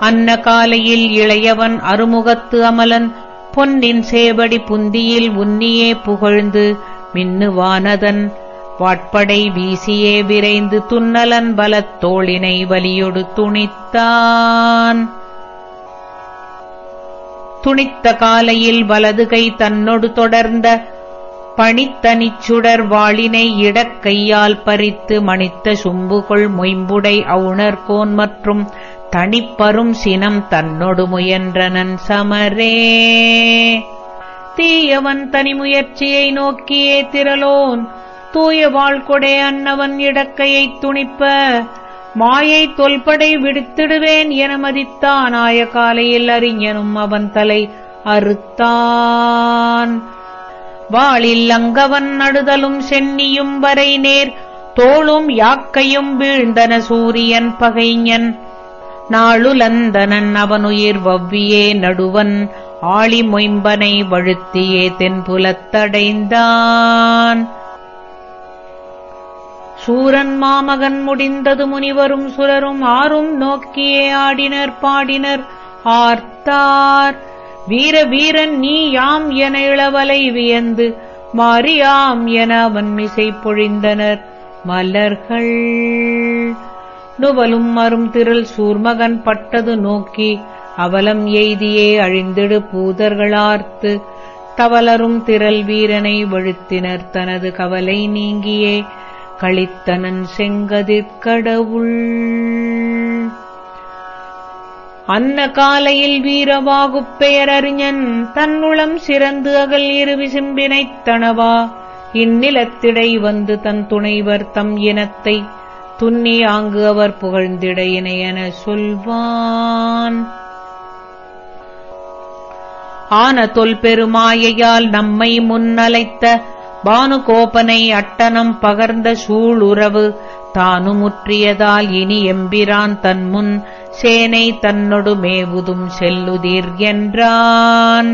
அன்ன காலையில் இளையவன் அருமுகத்து அமலன் பொன்னின் சேவடி புந்தியில் உன்னியே புகழ்ந்து மின்னுவானதன். வாட்படை வீசியே விரைந்து துன்னலன் பலத்தோளினை வலியொடு துணித்தான். துணித்த காலையில் வலது கை தன்னொடு தொடர்ந்த பணித்தனிச்சுடர் வாளினை இடக்கையால் பறித்து மணித்த சும்புகொள் மொயம்புடை அவுணர்கோன் மற்றும் தனிப்பரும் சினம் தன்னொடு முயன்றனன் சமரே. தீயவன் தனி முயற்சியை நோக்கியே திரளோன். தூய வாழ்கொடே அன்னவன் இடக்கையைத் துணிப்ப. மாயை தொல்படை விடுத்திடுவேன் என மதித்தான். ஆய காலையில் அறிஞனும் அவன் தலை அறுத்தான். வாளில் அங்கவன் நடுதலும் சென்னியும் வரை நேர். தோளும் யாக்கையும் வீழ்ந்தன சூரியன் பகைஞன். நாளுலந்தனன் அவனுயிர் வவ்வியே நடுவன் ஆளி மொயம்பனை வழுத்தியே தென்புலத்தடைந்தான். சூரன் மாமகன் முடிந்தது முனிவரும் சுரரும் ஆறும் நோக்கியே ஆடினர் பாடினர். ஆர்த்தார் வீர வீரன் நீ யாம் என இளவலை வியந்து மாறியாம் என அவன் மிசை பொழிந்தனர். மலர்கள் நுவலும் மரும் திரள் சூர்மகன் பட்டது நோக்கி அவலம் எய்தியே அழிந்திடு பூதர்களார்த்து. தவலரும் திரள் வீரனை வழுத்தினர் தனது கவலை நீங்கியே களித்தனன் செங்கதிர்கடவுள் அன்ன காலையில் வீரவாகுப் பெயரறிஞன் தன்னுளம் சிறந்து அகல் இரு விசும்பினைத் தனவா. இந்நிலத்திடை வந்து தன் துணைவர் தம் இனத்தை துன்னி ஆங்கு அவர் புகழ்ந்திட இணையென சொல்வான். ஆன தொல் பெருமாயையால் நம்மை முன்னலைத்த பானுகோபனை அட்டனம் பகர்ந்த சூளுறவு தானுமுற்றியதால் இனி எம்பிரான் தன்முன் சேனை தன்னொடு மேவுதும் செல்லுதிர் என்றான்.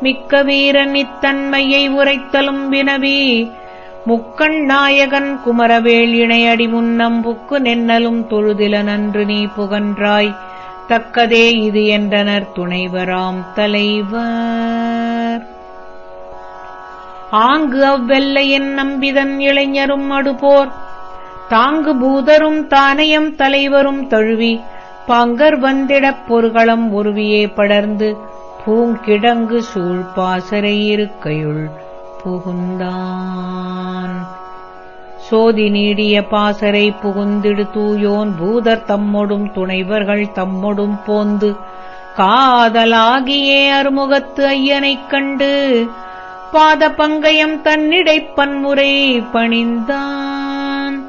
மிக்க வீரன் இத்தன்மையை உரைத்தலும் வினவி முக்கண் நாயகன் குமரவேள் இணையடி முன்னம் புக்கு நென்னலும் தொழுதில நன்று நீ புகன்றாய். தக்கதே இது என்றனர் துணைவராம் தலைவர். ஆங்கு அவ்வெல்லையின் நம்பிதன் இளைஞரும் அடுபோர். தாங்கு பூதரும் தானயம் தலைவரும் தழுவி. பாங்கர் வந்திடப் பொருகளம் உருவியே படர்ந்து. பூங்கிடங்கு சூழ்பாசரை இருக்கையுள் புகுந்தான். சோதி நீடிய பாசரை புகுந்திடு தூயோன் பூதர் தம்மொடும் துணைவர்கள் தம்மொடும் போந்து காதலாகியே அருமுகத்து ஐயனைக் கண்டு பாத பங்கயம் தன்னிடைப் பன்முறை பணிந்தான்.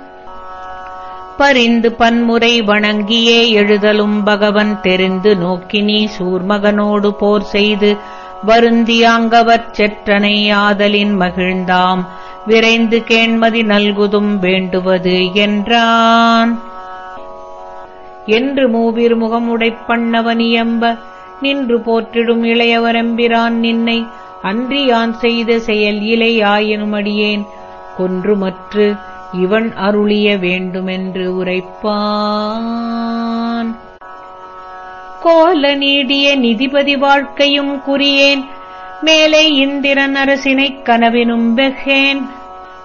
பரிந்து பன்முறை வணங்கியே எழுதலும் பகவன் தெரிந்து நோக்கினி சூர்மகனோடு போர் செய்து வருந்தியாங்கவர் செற்றனை ஆதலின் மகிழ்ந்தாம். விரைந்து கேண்மதி நல்குதும் வேண்டுவது என்றான். என்று மூவிர் முகமுடைப் பண்ணவனியம்ப நின்று போற்றிடும் இளையவரம்பிரான் நின்னை அன்றி யான் செய்த செயல் இலை ஆயினுமடியேன். கொன்றுமற்று இவன் அருளிய வேண்டுமென்று உரைப்பான். கோல நீடிய நிதிபதி வாழ்க்கையும் குறியேன். மேலே இந்திரன் அரசினைக் கனவினும் வெகேன்.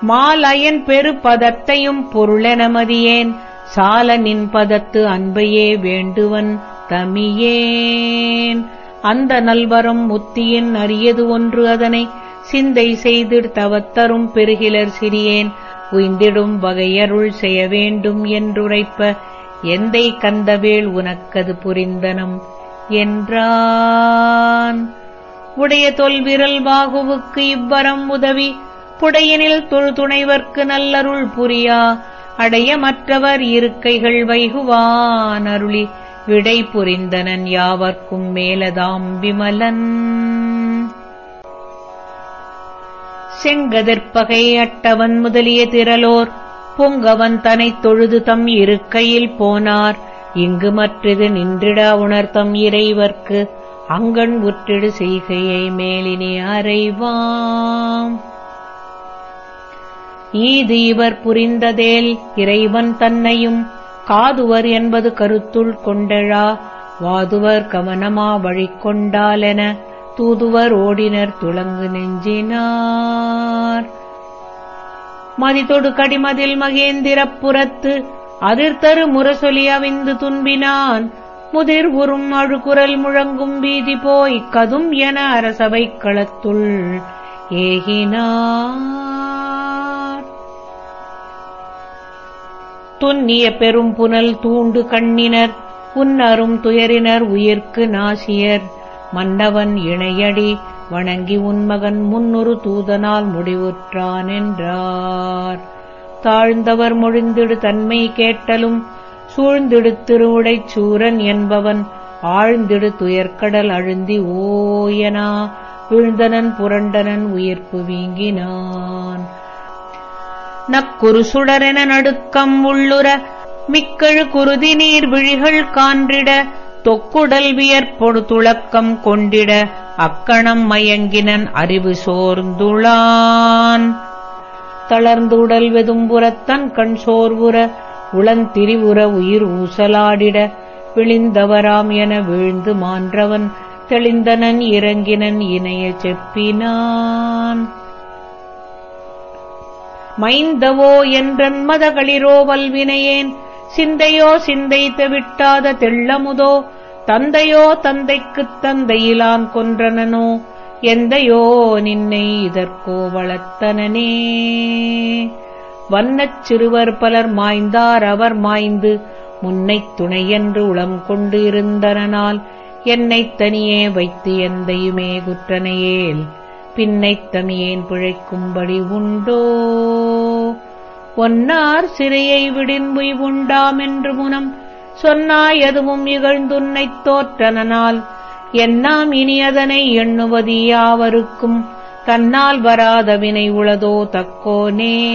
மாலயன் பெரு பதத்தையும் பொருளென மதியேன். சால நின் பதத்து அன்பையே வேண்டுவன் தமியேன். அந்த நல்வரம் முத்தியின் அரியது ஒன்று அதனை சிந்தை செய்து தவத்தரும் பெருகிலர் சிறியேன். உய்ந்திடும் வகையருள் செய்ய வேண்டும் என்றுரைப்ப எந்தை கந்தவேள் உனக்கது புரிந்தனம்? என்றான். உடைய தொல்விரல் பாகுவுக்கு இவ்வரம் உதவி. புடையனில் தொழுதுணைவர்க்கு நல்லருள் புரியா. அடைய மற்றவர் இருக்கைகள் வைகுவான் அருளி. விடை புரிந்தனன் யாவர்க்கும் மேலதாம் விமலன். செங்கதிர்ப்பகை அட்டவன் முதலிய திரலோர் பொங்கவன் தனைத் தொழுது தம் இருக்கையில் போனார். இங்கு மற்றது நின்றிடா உணர்த்தம் இறைவர்க்கு. அங்கண் உற்றிடு செய்கையை மேலினி அறைவாம். ஈது இவர் புரிந்ததேல் இறைவன் தன்னையும் காதுவர் என்பது கருத்துள் கொண்டழா. வாதுவர் கவனமா வழி கொண்டாலென தூதுவர் ஓடினர் துளங்கு நெஞ்சினார். மதித்தொடு கடிமதில் மகேந்திரப்புறத்து அதிர்தரு முரசொலி அவிந்து துன்பினான். முதிர் உறும் அழுகுரல் முழங்கும் வீதி போய் கதும் என அரசவைக் களத்துள் ஏகினார். துன்னிய பெரும் புனல் தூண்டு கண்ணினர் உன்னரும் துயரினர் உயிர்க்கு நாசியர். மன்னவன் இணையடி வணங்கி உன்மகன் முன்னொரு தூதனால் முடிவுற்றான் என்றார் தாழ்ந்தவர் மொழிந்திடு தன்மை கேட்டலும் சூழ்ந்திடு திருவுடைச் சூரன் என்பவன் ஆழ்ந்திடு துயர்க்கடல் அழுந்தி ஓயனா விழுந்தனன் புரண்டனன் உயிர்ப்பு வீங்கினான். நக்குரு சுடரென நடுக்கம் உள்ளுர மிக்கழு குருதி நீர் விழிகள் கான்றிட தொக்குடல் வியற்பொடு துளக்கம் கொண்டிட அக்கணம் மயங்கினன் அறிவு சோர்ந்துளான் தளர்ந்துடல் வெதும்புறத்தன் கண் சோர்வுற உளந்திரிவுற உயிர் ஊசலாடிட விழிந்தவராம் என வீழ்ந்து மான்றவன் தெளிந்தனன் இறங்கினன் இணைய செப்பினான். மைந்தவோ என்றன் மதகளிரோ வல்வினையேன் சிந்தையோ சிந்தைத்து விட்டாத தெள்ளமுதோ தந்தையோ தந்தைக்குத் தந்தையிலான் கொன்றனனோ எந்தையோ நின்னை இதற்கோ வளர்த்தனனே. வண்ணச் சிறுவர் பலர் மாய்ந்தார் அவர் மாய்ந்து முன்னைத் துணையென்று உளம் கொண்டு இருந்தனால் என்னைத் தனியே வைத்து எந்தையுமே குற்றனையேல் பின்னைத் தமியேன் பிழைக்கும்படி உண்டோ? ஒன்னார் சிறையை விடின்புய் உண்டாமென்று முனம் சொன்னாய் அதுவும் இகழ்ந்துன்னைத் தோற்றனால் என்னாம் இனி அதனை எண்ணுவது யாவருக்கும். தன்னால் வராத வினை உளதோ தக்கோனே.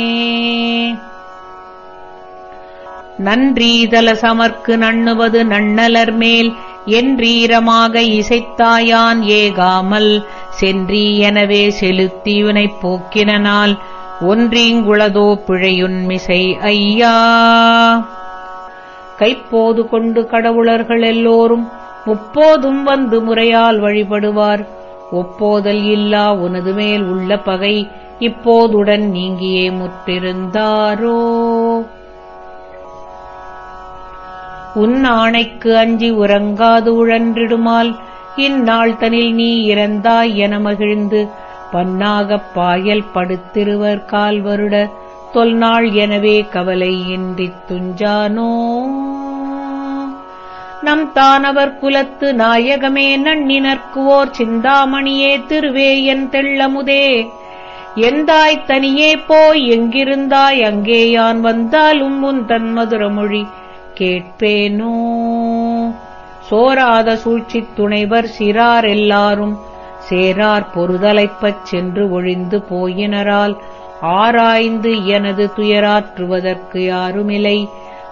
நன்றீதல சமர்க்கு நண்ணுவது நன்னலர் மேல். என்றீரமாக இசைத்தாயான் ஏகாமல். சென்றீ எனவே செலுத்தியுனைப் போக்கினால் ஒன்றீங்குளதோ பிழையுன்மிசை ஐயா. கைப்போது கொண்டு கடவுளர்கள் எல்லோரும் முப்போதும் வந்து முறையால் வழிபடுவார். ஒப்போதல் இல்லா உனது மேல் உள்ள பகை இப்போதுடன் நீங்கியே முற்றிருந்தாரோ? உன் ஆணைக்கு அஞ்சி உறங்காது உழன்றிடுமால் இந்நாள் தனில் நீ இறந்தாய் என மகிழ்ந்து பன்னாகப் பாயல் படுத்திருவர் கால் வருட தொல்நாள் எனவே கவலை இன்றித் துஞ்சானோ? நம் தானவர் குலத்து நாயகமே நன்னினர்க்குவோர் சிந்தாமணியே திருவே என் தெள்ளமுதே. எந்தாய் தனியே போய் எங்கிருந்தாய் அங்கே யான் வந்தாலும் உன் தன் மதுரமொழி கேட்பேனோ? சோராத சூழ்ச்சி துணைவர் சிறார் எல்லாரும் சேரார் பொறுதலைப்பச் சென்று ஒழிந்து போயினரால் ஆராய்ந்து எனது துயராற்றுவதற்கு யாருமில்லை.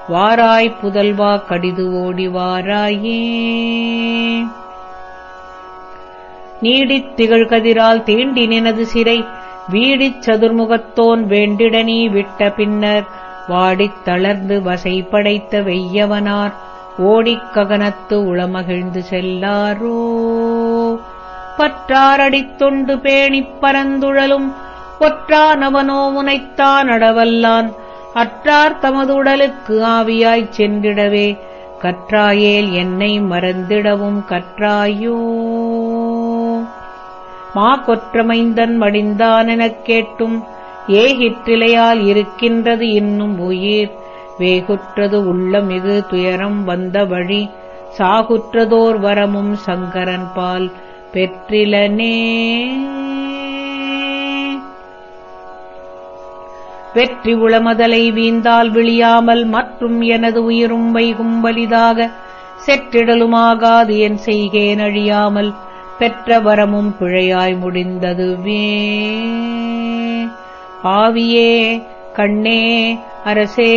வாராய் புதல்வா கடிது ஓடி வாராயே. நீடித் திகழ்கதிரால் தீண்டி நினது சிறை. வீடிச் சதுர்முகத்தோன் வேண்டிடனீ விட்ட பின்னர் வாடித் தளர்ந்து வசை படைத்த வெய்யவனார் ஓடிக் ககனத்து உளமகிழ்ந்து செல்லாரோ? பற்றாரடித் தொண்டு பேணிப் பரந்துழலும் ஒற்றானவனோ முனைத்தான் அடவல்லான் அற்றார் தமதுடலுக்கு ஆவியாய்ச் சென்றிடவே. கற்றாயேல் என்னை மறந்திடவும் கற்றாயோ. மா கொற்றமைந்தன் மடிந்தானெனக் கேட்டும். ஏகிற்றிலையால் இருக்கின்றது இன்னும் உயிர். வேகுற்றது உள்ள மிகு துயரம் வந்த வழி. சாகுற்றதோர் வரமும் சங்கரன் பால் பெற்றிலனே. வெற்றி உளமதலை வீந்தால் விழியாமல் மற்றும் எனது உயிரும் வைகும் வலிதாக. செற்றிடலுமாகாது என் செய்கேன் அழியாமல். பெற்ற வரமும் பிழையாய் முடிந்ததுவே ஆவியே கண்ணே அரசே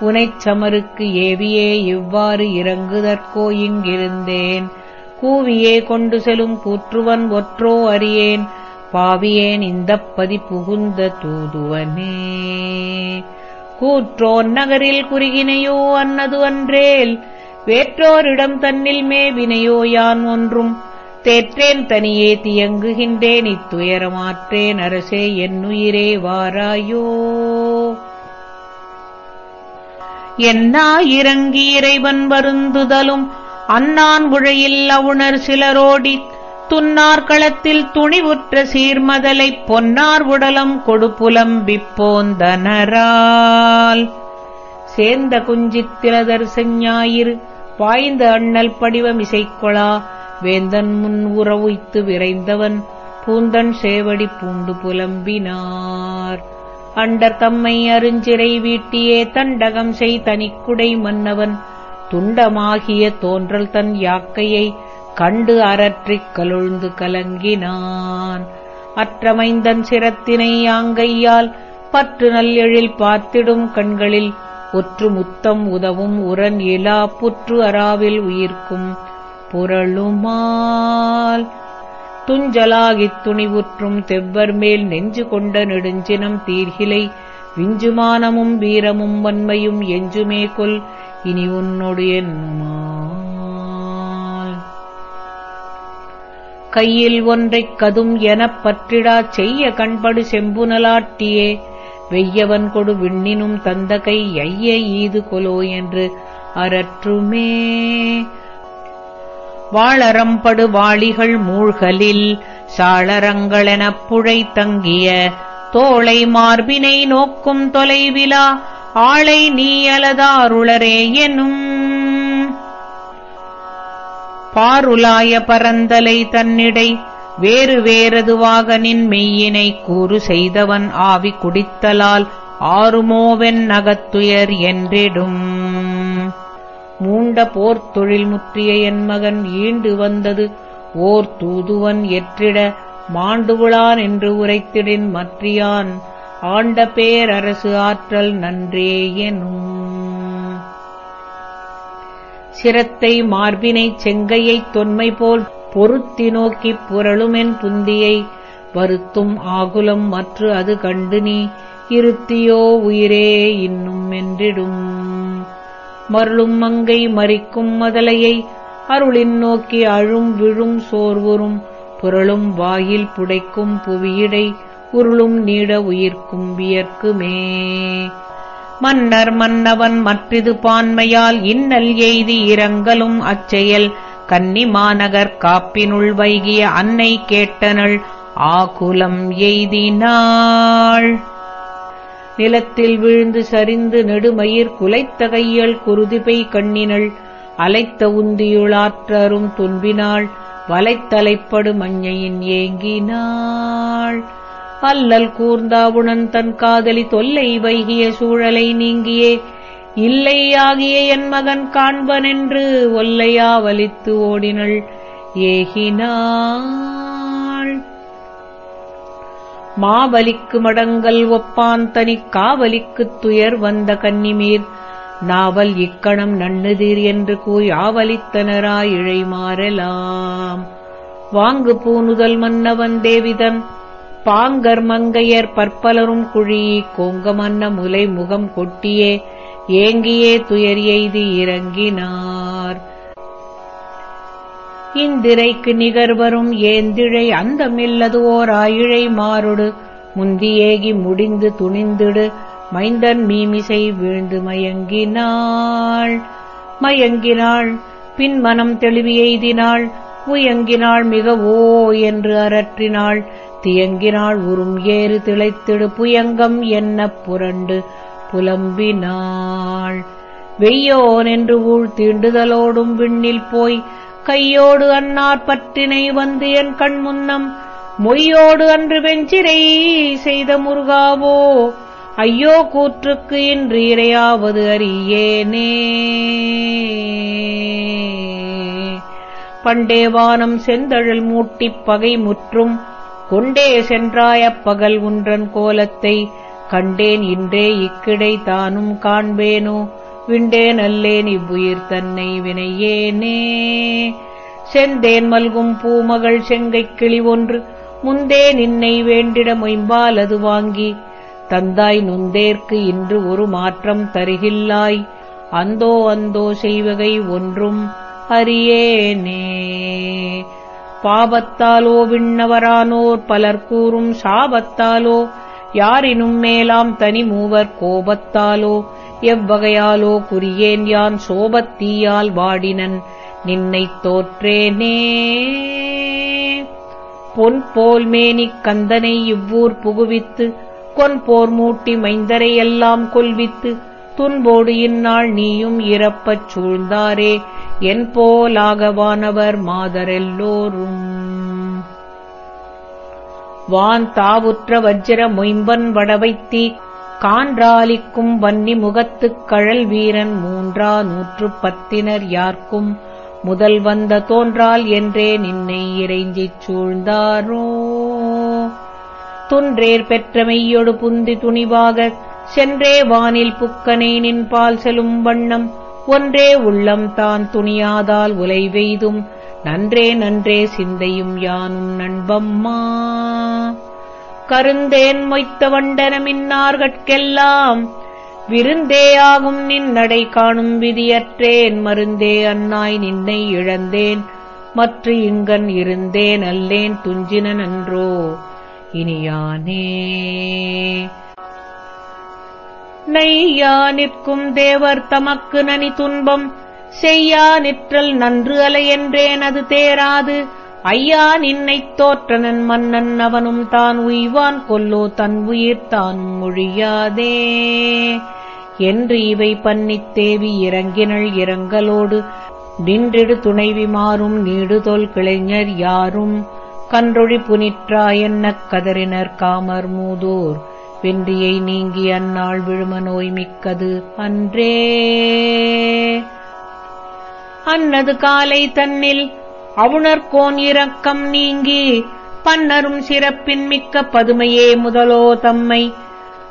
உனைச் சமருக்கு ஏவியே இவ்வாறு இறங்குதற்கோ இங்கிருந்தேன். கூவியே கொண்டு செலும் கூற்றுவன் ஒற்றோ அறியேன். பாவியேன் இந்தப் பதி புகுந்த தூதுவனே. கூற்றோன் நகரில் குறுகினையோ அன்னது அன்றேல் வேற்றோரிடம் தன்னில் மேவினையோ யான் ஒன்றும். தேற்றேன் தனியே தியங்குகின்றேன் இத்துயரமாற்றேன் அரசே என்னுயிரே வாராயோ. என்னா இறங்கி இறைவன் வருந்துதலும் அன்னான் உழையில் அவுணர் சிலரோடித் துன்னார்களத்தில் துணிவுற்ற சீர்மதலைப் பொன்னார் உடலம் கொடுப்புலம்பிப்போந்தனரால் சேர்ந்த குஞ்சித்திரதர் செஞ்ஞாயிறு பாய்ந்த அண்ணல் படிவம் இசைக்கொளா வேந்தன் முன் உறவுய்த்து விரைந்தவன் பூந்தன் சேவடி பூண்டு புலம்பினார். அண்டர் தம்மை அருஞ்சிறை வீட்டியே தண்டகம் செய் தனிக்குடை மன்னவன் துண்டமாகிய தோன்றல் தன் யாக்கையை கண்டு அரற்றிக் கலுழ்ந்து கலங்கினான். அற்றமைந்தன் சிரத்தினை யாங்கையால் பற்று நல்லெழில் பார்த்திடும் கண்களில் ஒற்று முத்தம் உதவும் உரன் இலா புற்று அராவில் உயிர்க்கும் புரளுமால். துஞ்சலாகித் துணிவுற்றும் தெவ்வர் மேல் நெஞ்சு கொண்ட நெடுஞ்சினம் தீர்கிலை விஞ்சுமானமும் வீரமும் வன்மையும் எஞ்சுமே கொல் இனி உன்னொடு என்னுமா கையில் ஒன்றைக் கதும் எனப் பற்றிடாச் செய்ய கண்படு செம்புனலாட்டியே. வெய்யவன் கொடு விண்ணினும் தந்த கை ஐய ஈது கொலோ என்று அரற்றுமே வாளரம்படு வாளிகள் மூழ்கலில் சாளரங்களெனப் புழை தங்கிய தோளை மார்பினை நோக்கும் தொலைவிலா. ஆளை நீ அலதாருளரே எனும் பாருலாய பரந்தலை தன்னிடை வேறு வேறதுவாக நின் மெய்யினை கூறு செய்தவன் ஆவி குடித்தலால் ஆறுமோவென் நகத்துயர் என்றிடும். மூண்ட போர்த்தொழில் முற்றிய என் மகன் ஈண்டு வந்தது ஓர் தூதுவன் எற்றிட மாண்டுவிழான் என்று உரைத்திடின் மற்றியான் ஆண்ட பேரரசு ஆற்றல் நன்றே எனும். சிரத்தை மார்பினைச் செங்கையைத் தொன்மை போல் பொருத்தி நோக்கிப் புரளுமென் புந்தியை வருத்தும் ஆகுலம் மற்று அது கண்டு நீ இருத்தியோ உயிரே இன்னும் என்றிடும் மருளும் மங்கை மறிக்கும் மதலையை அருளின் நோக்கி அழும் விழும் சோர்வுறும் புரளும் வாயில் புடைக்கும் புவியிடை உருளும் நீட உயிர்க்கும் வியர்க்குமே. மன்னர் மன்னவன் மற்றிது பான்மையால் இன்னல் எய்தி இரங்கலும் அச்செயல். கன்னி மாநகர் காப்பினுள் வைகிய அன்னை கேட்டனள் ஆகுலம் எய்தினாள். நிலத்தில் விழுந்து சரிந்து நெடுமயிர் குலைத்த கையள் குருதிபை கண்ணினள் அலைத்த உந்தியுளாற்றரும் துன்பினாள் வலைத்தலைப்படு மஞ்சையின் ஏங்கினாள். அல்லல் கூர்ந்தாவுணன் தன் காதலி தொல்லை வைகிய சூழலை நீங்கியே. இல்லையாகிய என் மகன் காண்பனென்று ஒல்லையா வலித்து ஓடினள். ஏகினாள். மாவலிக்கு மடங்கல் ஒப்பான் தனி காவலிக்குத் துயர் வந்த கன்னிமீர். நாவல் இக்கணம் நன்னுதீர் என்று கூய் ஆவலித்தனராய் இழை மாறலாம் வாங்கு பூணுதல் மன்னவன் தேவிதன். பாங்கர் மங்கையர் பற்பலரும் குழி கோங்கமன்ன முலை முகம் கொட்டியே ஏங்கியே துயர் எய்தி இறங்கினார். இந்திரைக்கு நிகர்வரும் ஏந்திழை அந்தமில்லது ஓர் ஆயிழை மாறுடு முந்தியேகி முடிந்து துணிந்திடு மைந்தன் மீமிசை வீழ்ந்து மயங்கினாள். மயங்கினாள் பின் மனம் தெளிவி எய்தினாள் உயங்கினாள் மிக ஓ என்று அரற்றினாள் தியங்கினாள் உறும் ஏறு திளைத்திடு புயங்கம் என்ன புரண்டு புலம்பினாள். வெய்யோன் என்று ஊழ் தீண்டுதலோடும் விண்ணில் போய் கையோடு அன்னார் பற்றினை வந்து என் கண் முன்னம் மொய்யோடு அன்று வெஞ்சிரை செய்த முருகாவோ ஐயோ கூற்றுக்கு இன்று இரையாவது அறியேனே. பண்டே வானம் செந்தழல் மூட்டிப் பகை முற்றும் கொண்டே சென்றாய பகல் உன்றன் கோலத்தை கண்டேன் இன்றே இக்கிடை தானும் காண்பேனோ விண்டேன் அல்லேன் இவ்வுயிர் தன்னை வினையேனே. செந்தேன் மல்கும் பூமகள் செங்கைக் கிளி ஒன்று முந்தே நின்னை வேண்டிட மொயம்பால் அது வாங்கி தந்தாய் நுந்தேற்கு இன்று ஒரு மாற்றம் தருகில்லாய் அந்தோ அந்தோ செய்வகை ஒன்றும் அறியேனே. பாபத்தாலோ விண்ணவரானோர் பலர் கூறும் சாபத்தாலோ யாரினும் மேலாம் தனி மூவர் கோபத்தாலோ எவ்வகையாலோ குறியேன் யான் சோபத்தீயால் வாடினன் நின்னைத் தோற்றேனே. பொன் போல் மேனிக் கந்தனை இவ்வூர் புகுவித்து கொன் போர் மூட்டி மைந்தரையெல்லாம் கொல்வித்து துன்போடு இந்நாள் நீயும் இறப்பச் சூழ்ந்தாரே. என் போலாகவானவர் மாதரெல்லோரும். வான் தாவுற்ற வஜ்ர மொயம்பன் வடவைத்தீ கான்றாலிக்கும் வன்னி முகத்துக் கழல் வீரன் மூன்றா நூற்று பத்தினர் யார்க்கும்? முதல் வந்த தோன்றால் என்றே நின்னை இறைஞ்சிச் சூழ்ந்தாரோ? துன்றேர் பெற்ற மெய்யொடு புந்தி துணிவாகச் சென்றே வானில் புக்கனை நின்பால் செலும் வண்ணம். ஒன்றே உள்ளம் தான் துணியாதால் உலை வெய்தும். நன்றே நன்றே சிந்தையும் யானும் நண்பம்மா. கருந்தேன் மொய்த்த வண்டனமின்னார்கட்கெல்லாம் விருந்தேயாகும் நின் நடை காணும் விதியற்றேன். மருந்தே அன்னாய் நின்னை இழந்தேன். மற்ற இங்கன் இருந்தேன் அல்லேன் துஞ்சின நன்றோ இனியானே. நெய்யா நிற்கும் தேவர் தமக்கு நனி துன்பம். செய்யா நிற்றல் நன்று அலையென்றேன் அது தேராது. ஐயா நின்னைத் தோற்றனன் மன்னன் அவனும் தான் உய்வான். கொல்லோ தன் உயிர் தான் மொழியாதே. என்று இவை பன்னித் தேவி இறங்கினள் இறங்கலோடு நின்றிடு துணைவி மாறும் நீடுதொல் கிளைஞர் யாரும். கன்றொழி புனிற்றா கதறினர் காமர் மூதோர். வென்றியை நீங்கி அந்நாள் விழும நோய் மிக்கது அன்றே. அன்னது காலை தன்னில் அவுணர்கோன் இரக்கம் நீங்கி பன்னரும் சிறப்பின் மிக்க பதுமையே முதலோ தம்மை.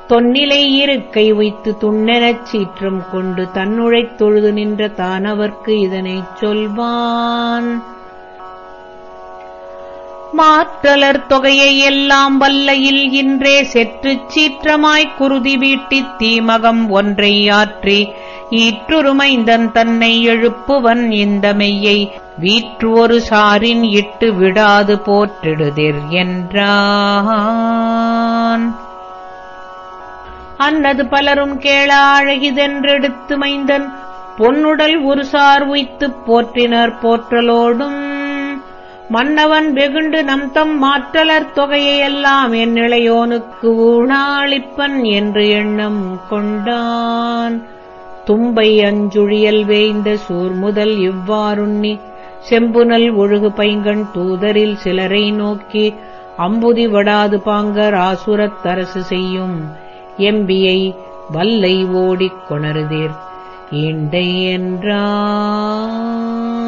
தொன்னிலை இருக்கை வைத்து துண்ணெனச் சீற்றம் கொண்டு தன்னுழைத் தொழுது நின்ற தானவர்க்கு இதனைச் சொல்வான். மாற்றலர் தொகையை எல்லாம் வல்லையில் இன்றே செற்றுச் சீற்றமாய்க் குருதி வீட்டித் தீமகம் ஒன்றை ஆற்றி ஈற்றுருமைந்தன் தன்னை எழுப்புவன் இந்த மெய்யை வீற்று ஒரு சாரின் இட்டு விடாது போற்றிடுதிர் என்றான். அன்னது பலரும் கேள அழகிதென்றெடுத்து மைந்தன் பொன்னுடல் ஒரு சார் உய்த்துப் போற்றினர் போற்றலோடும் மன்னவன் வெகுண்டு நம் தம் மாற்றலர் தொகையையெல்லாம் என் இளையோனுக்கு ஊணாளிப்பன் என்று எண்ணம் கொண்டான். தும்பை அஞ்சுழியல் வேய்ந்த சூர்முதல் இவ்வாறுண்ணி செம்புனல் ஒழுகு பைங்கண் தூதரில் சிலரை நோக்கி அம்புதி வடாது பாங்கர் ஆசுரத்தரசு செய்யும் எம்பியை வல்லை ஓடிக் கொணருதீர். ஈண்டை என்றான்.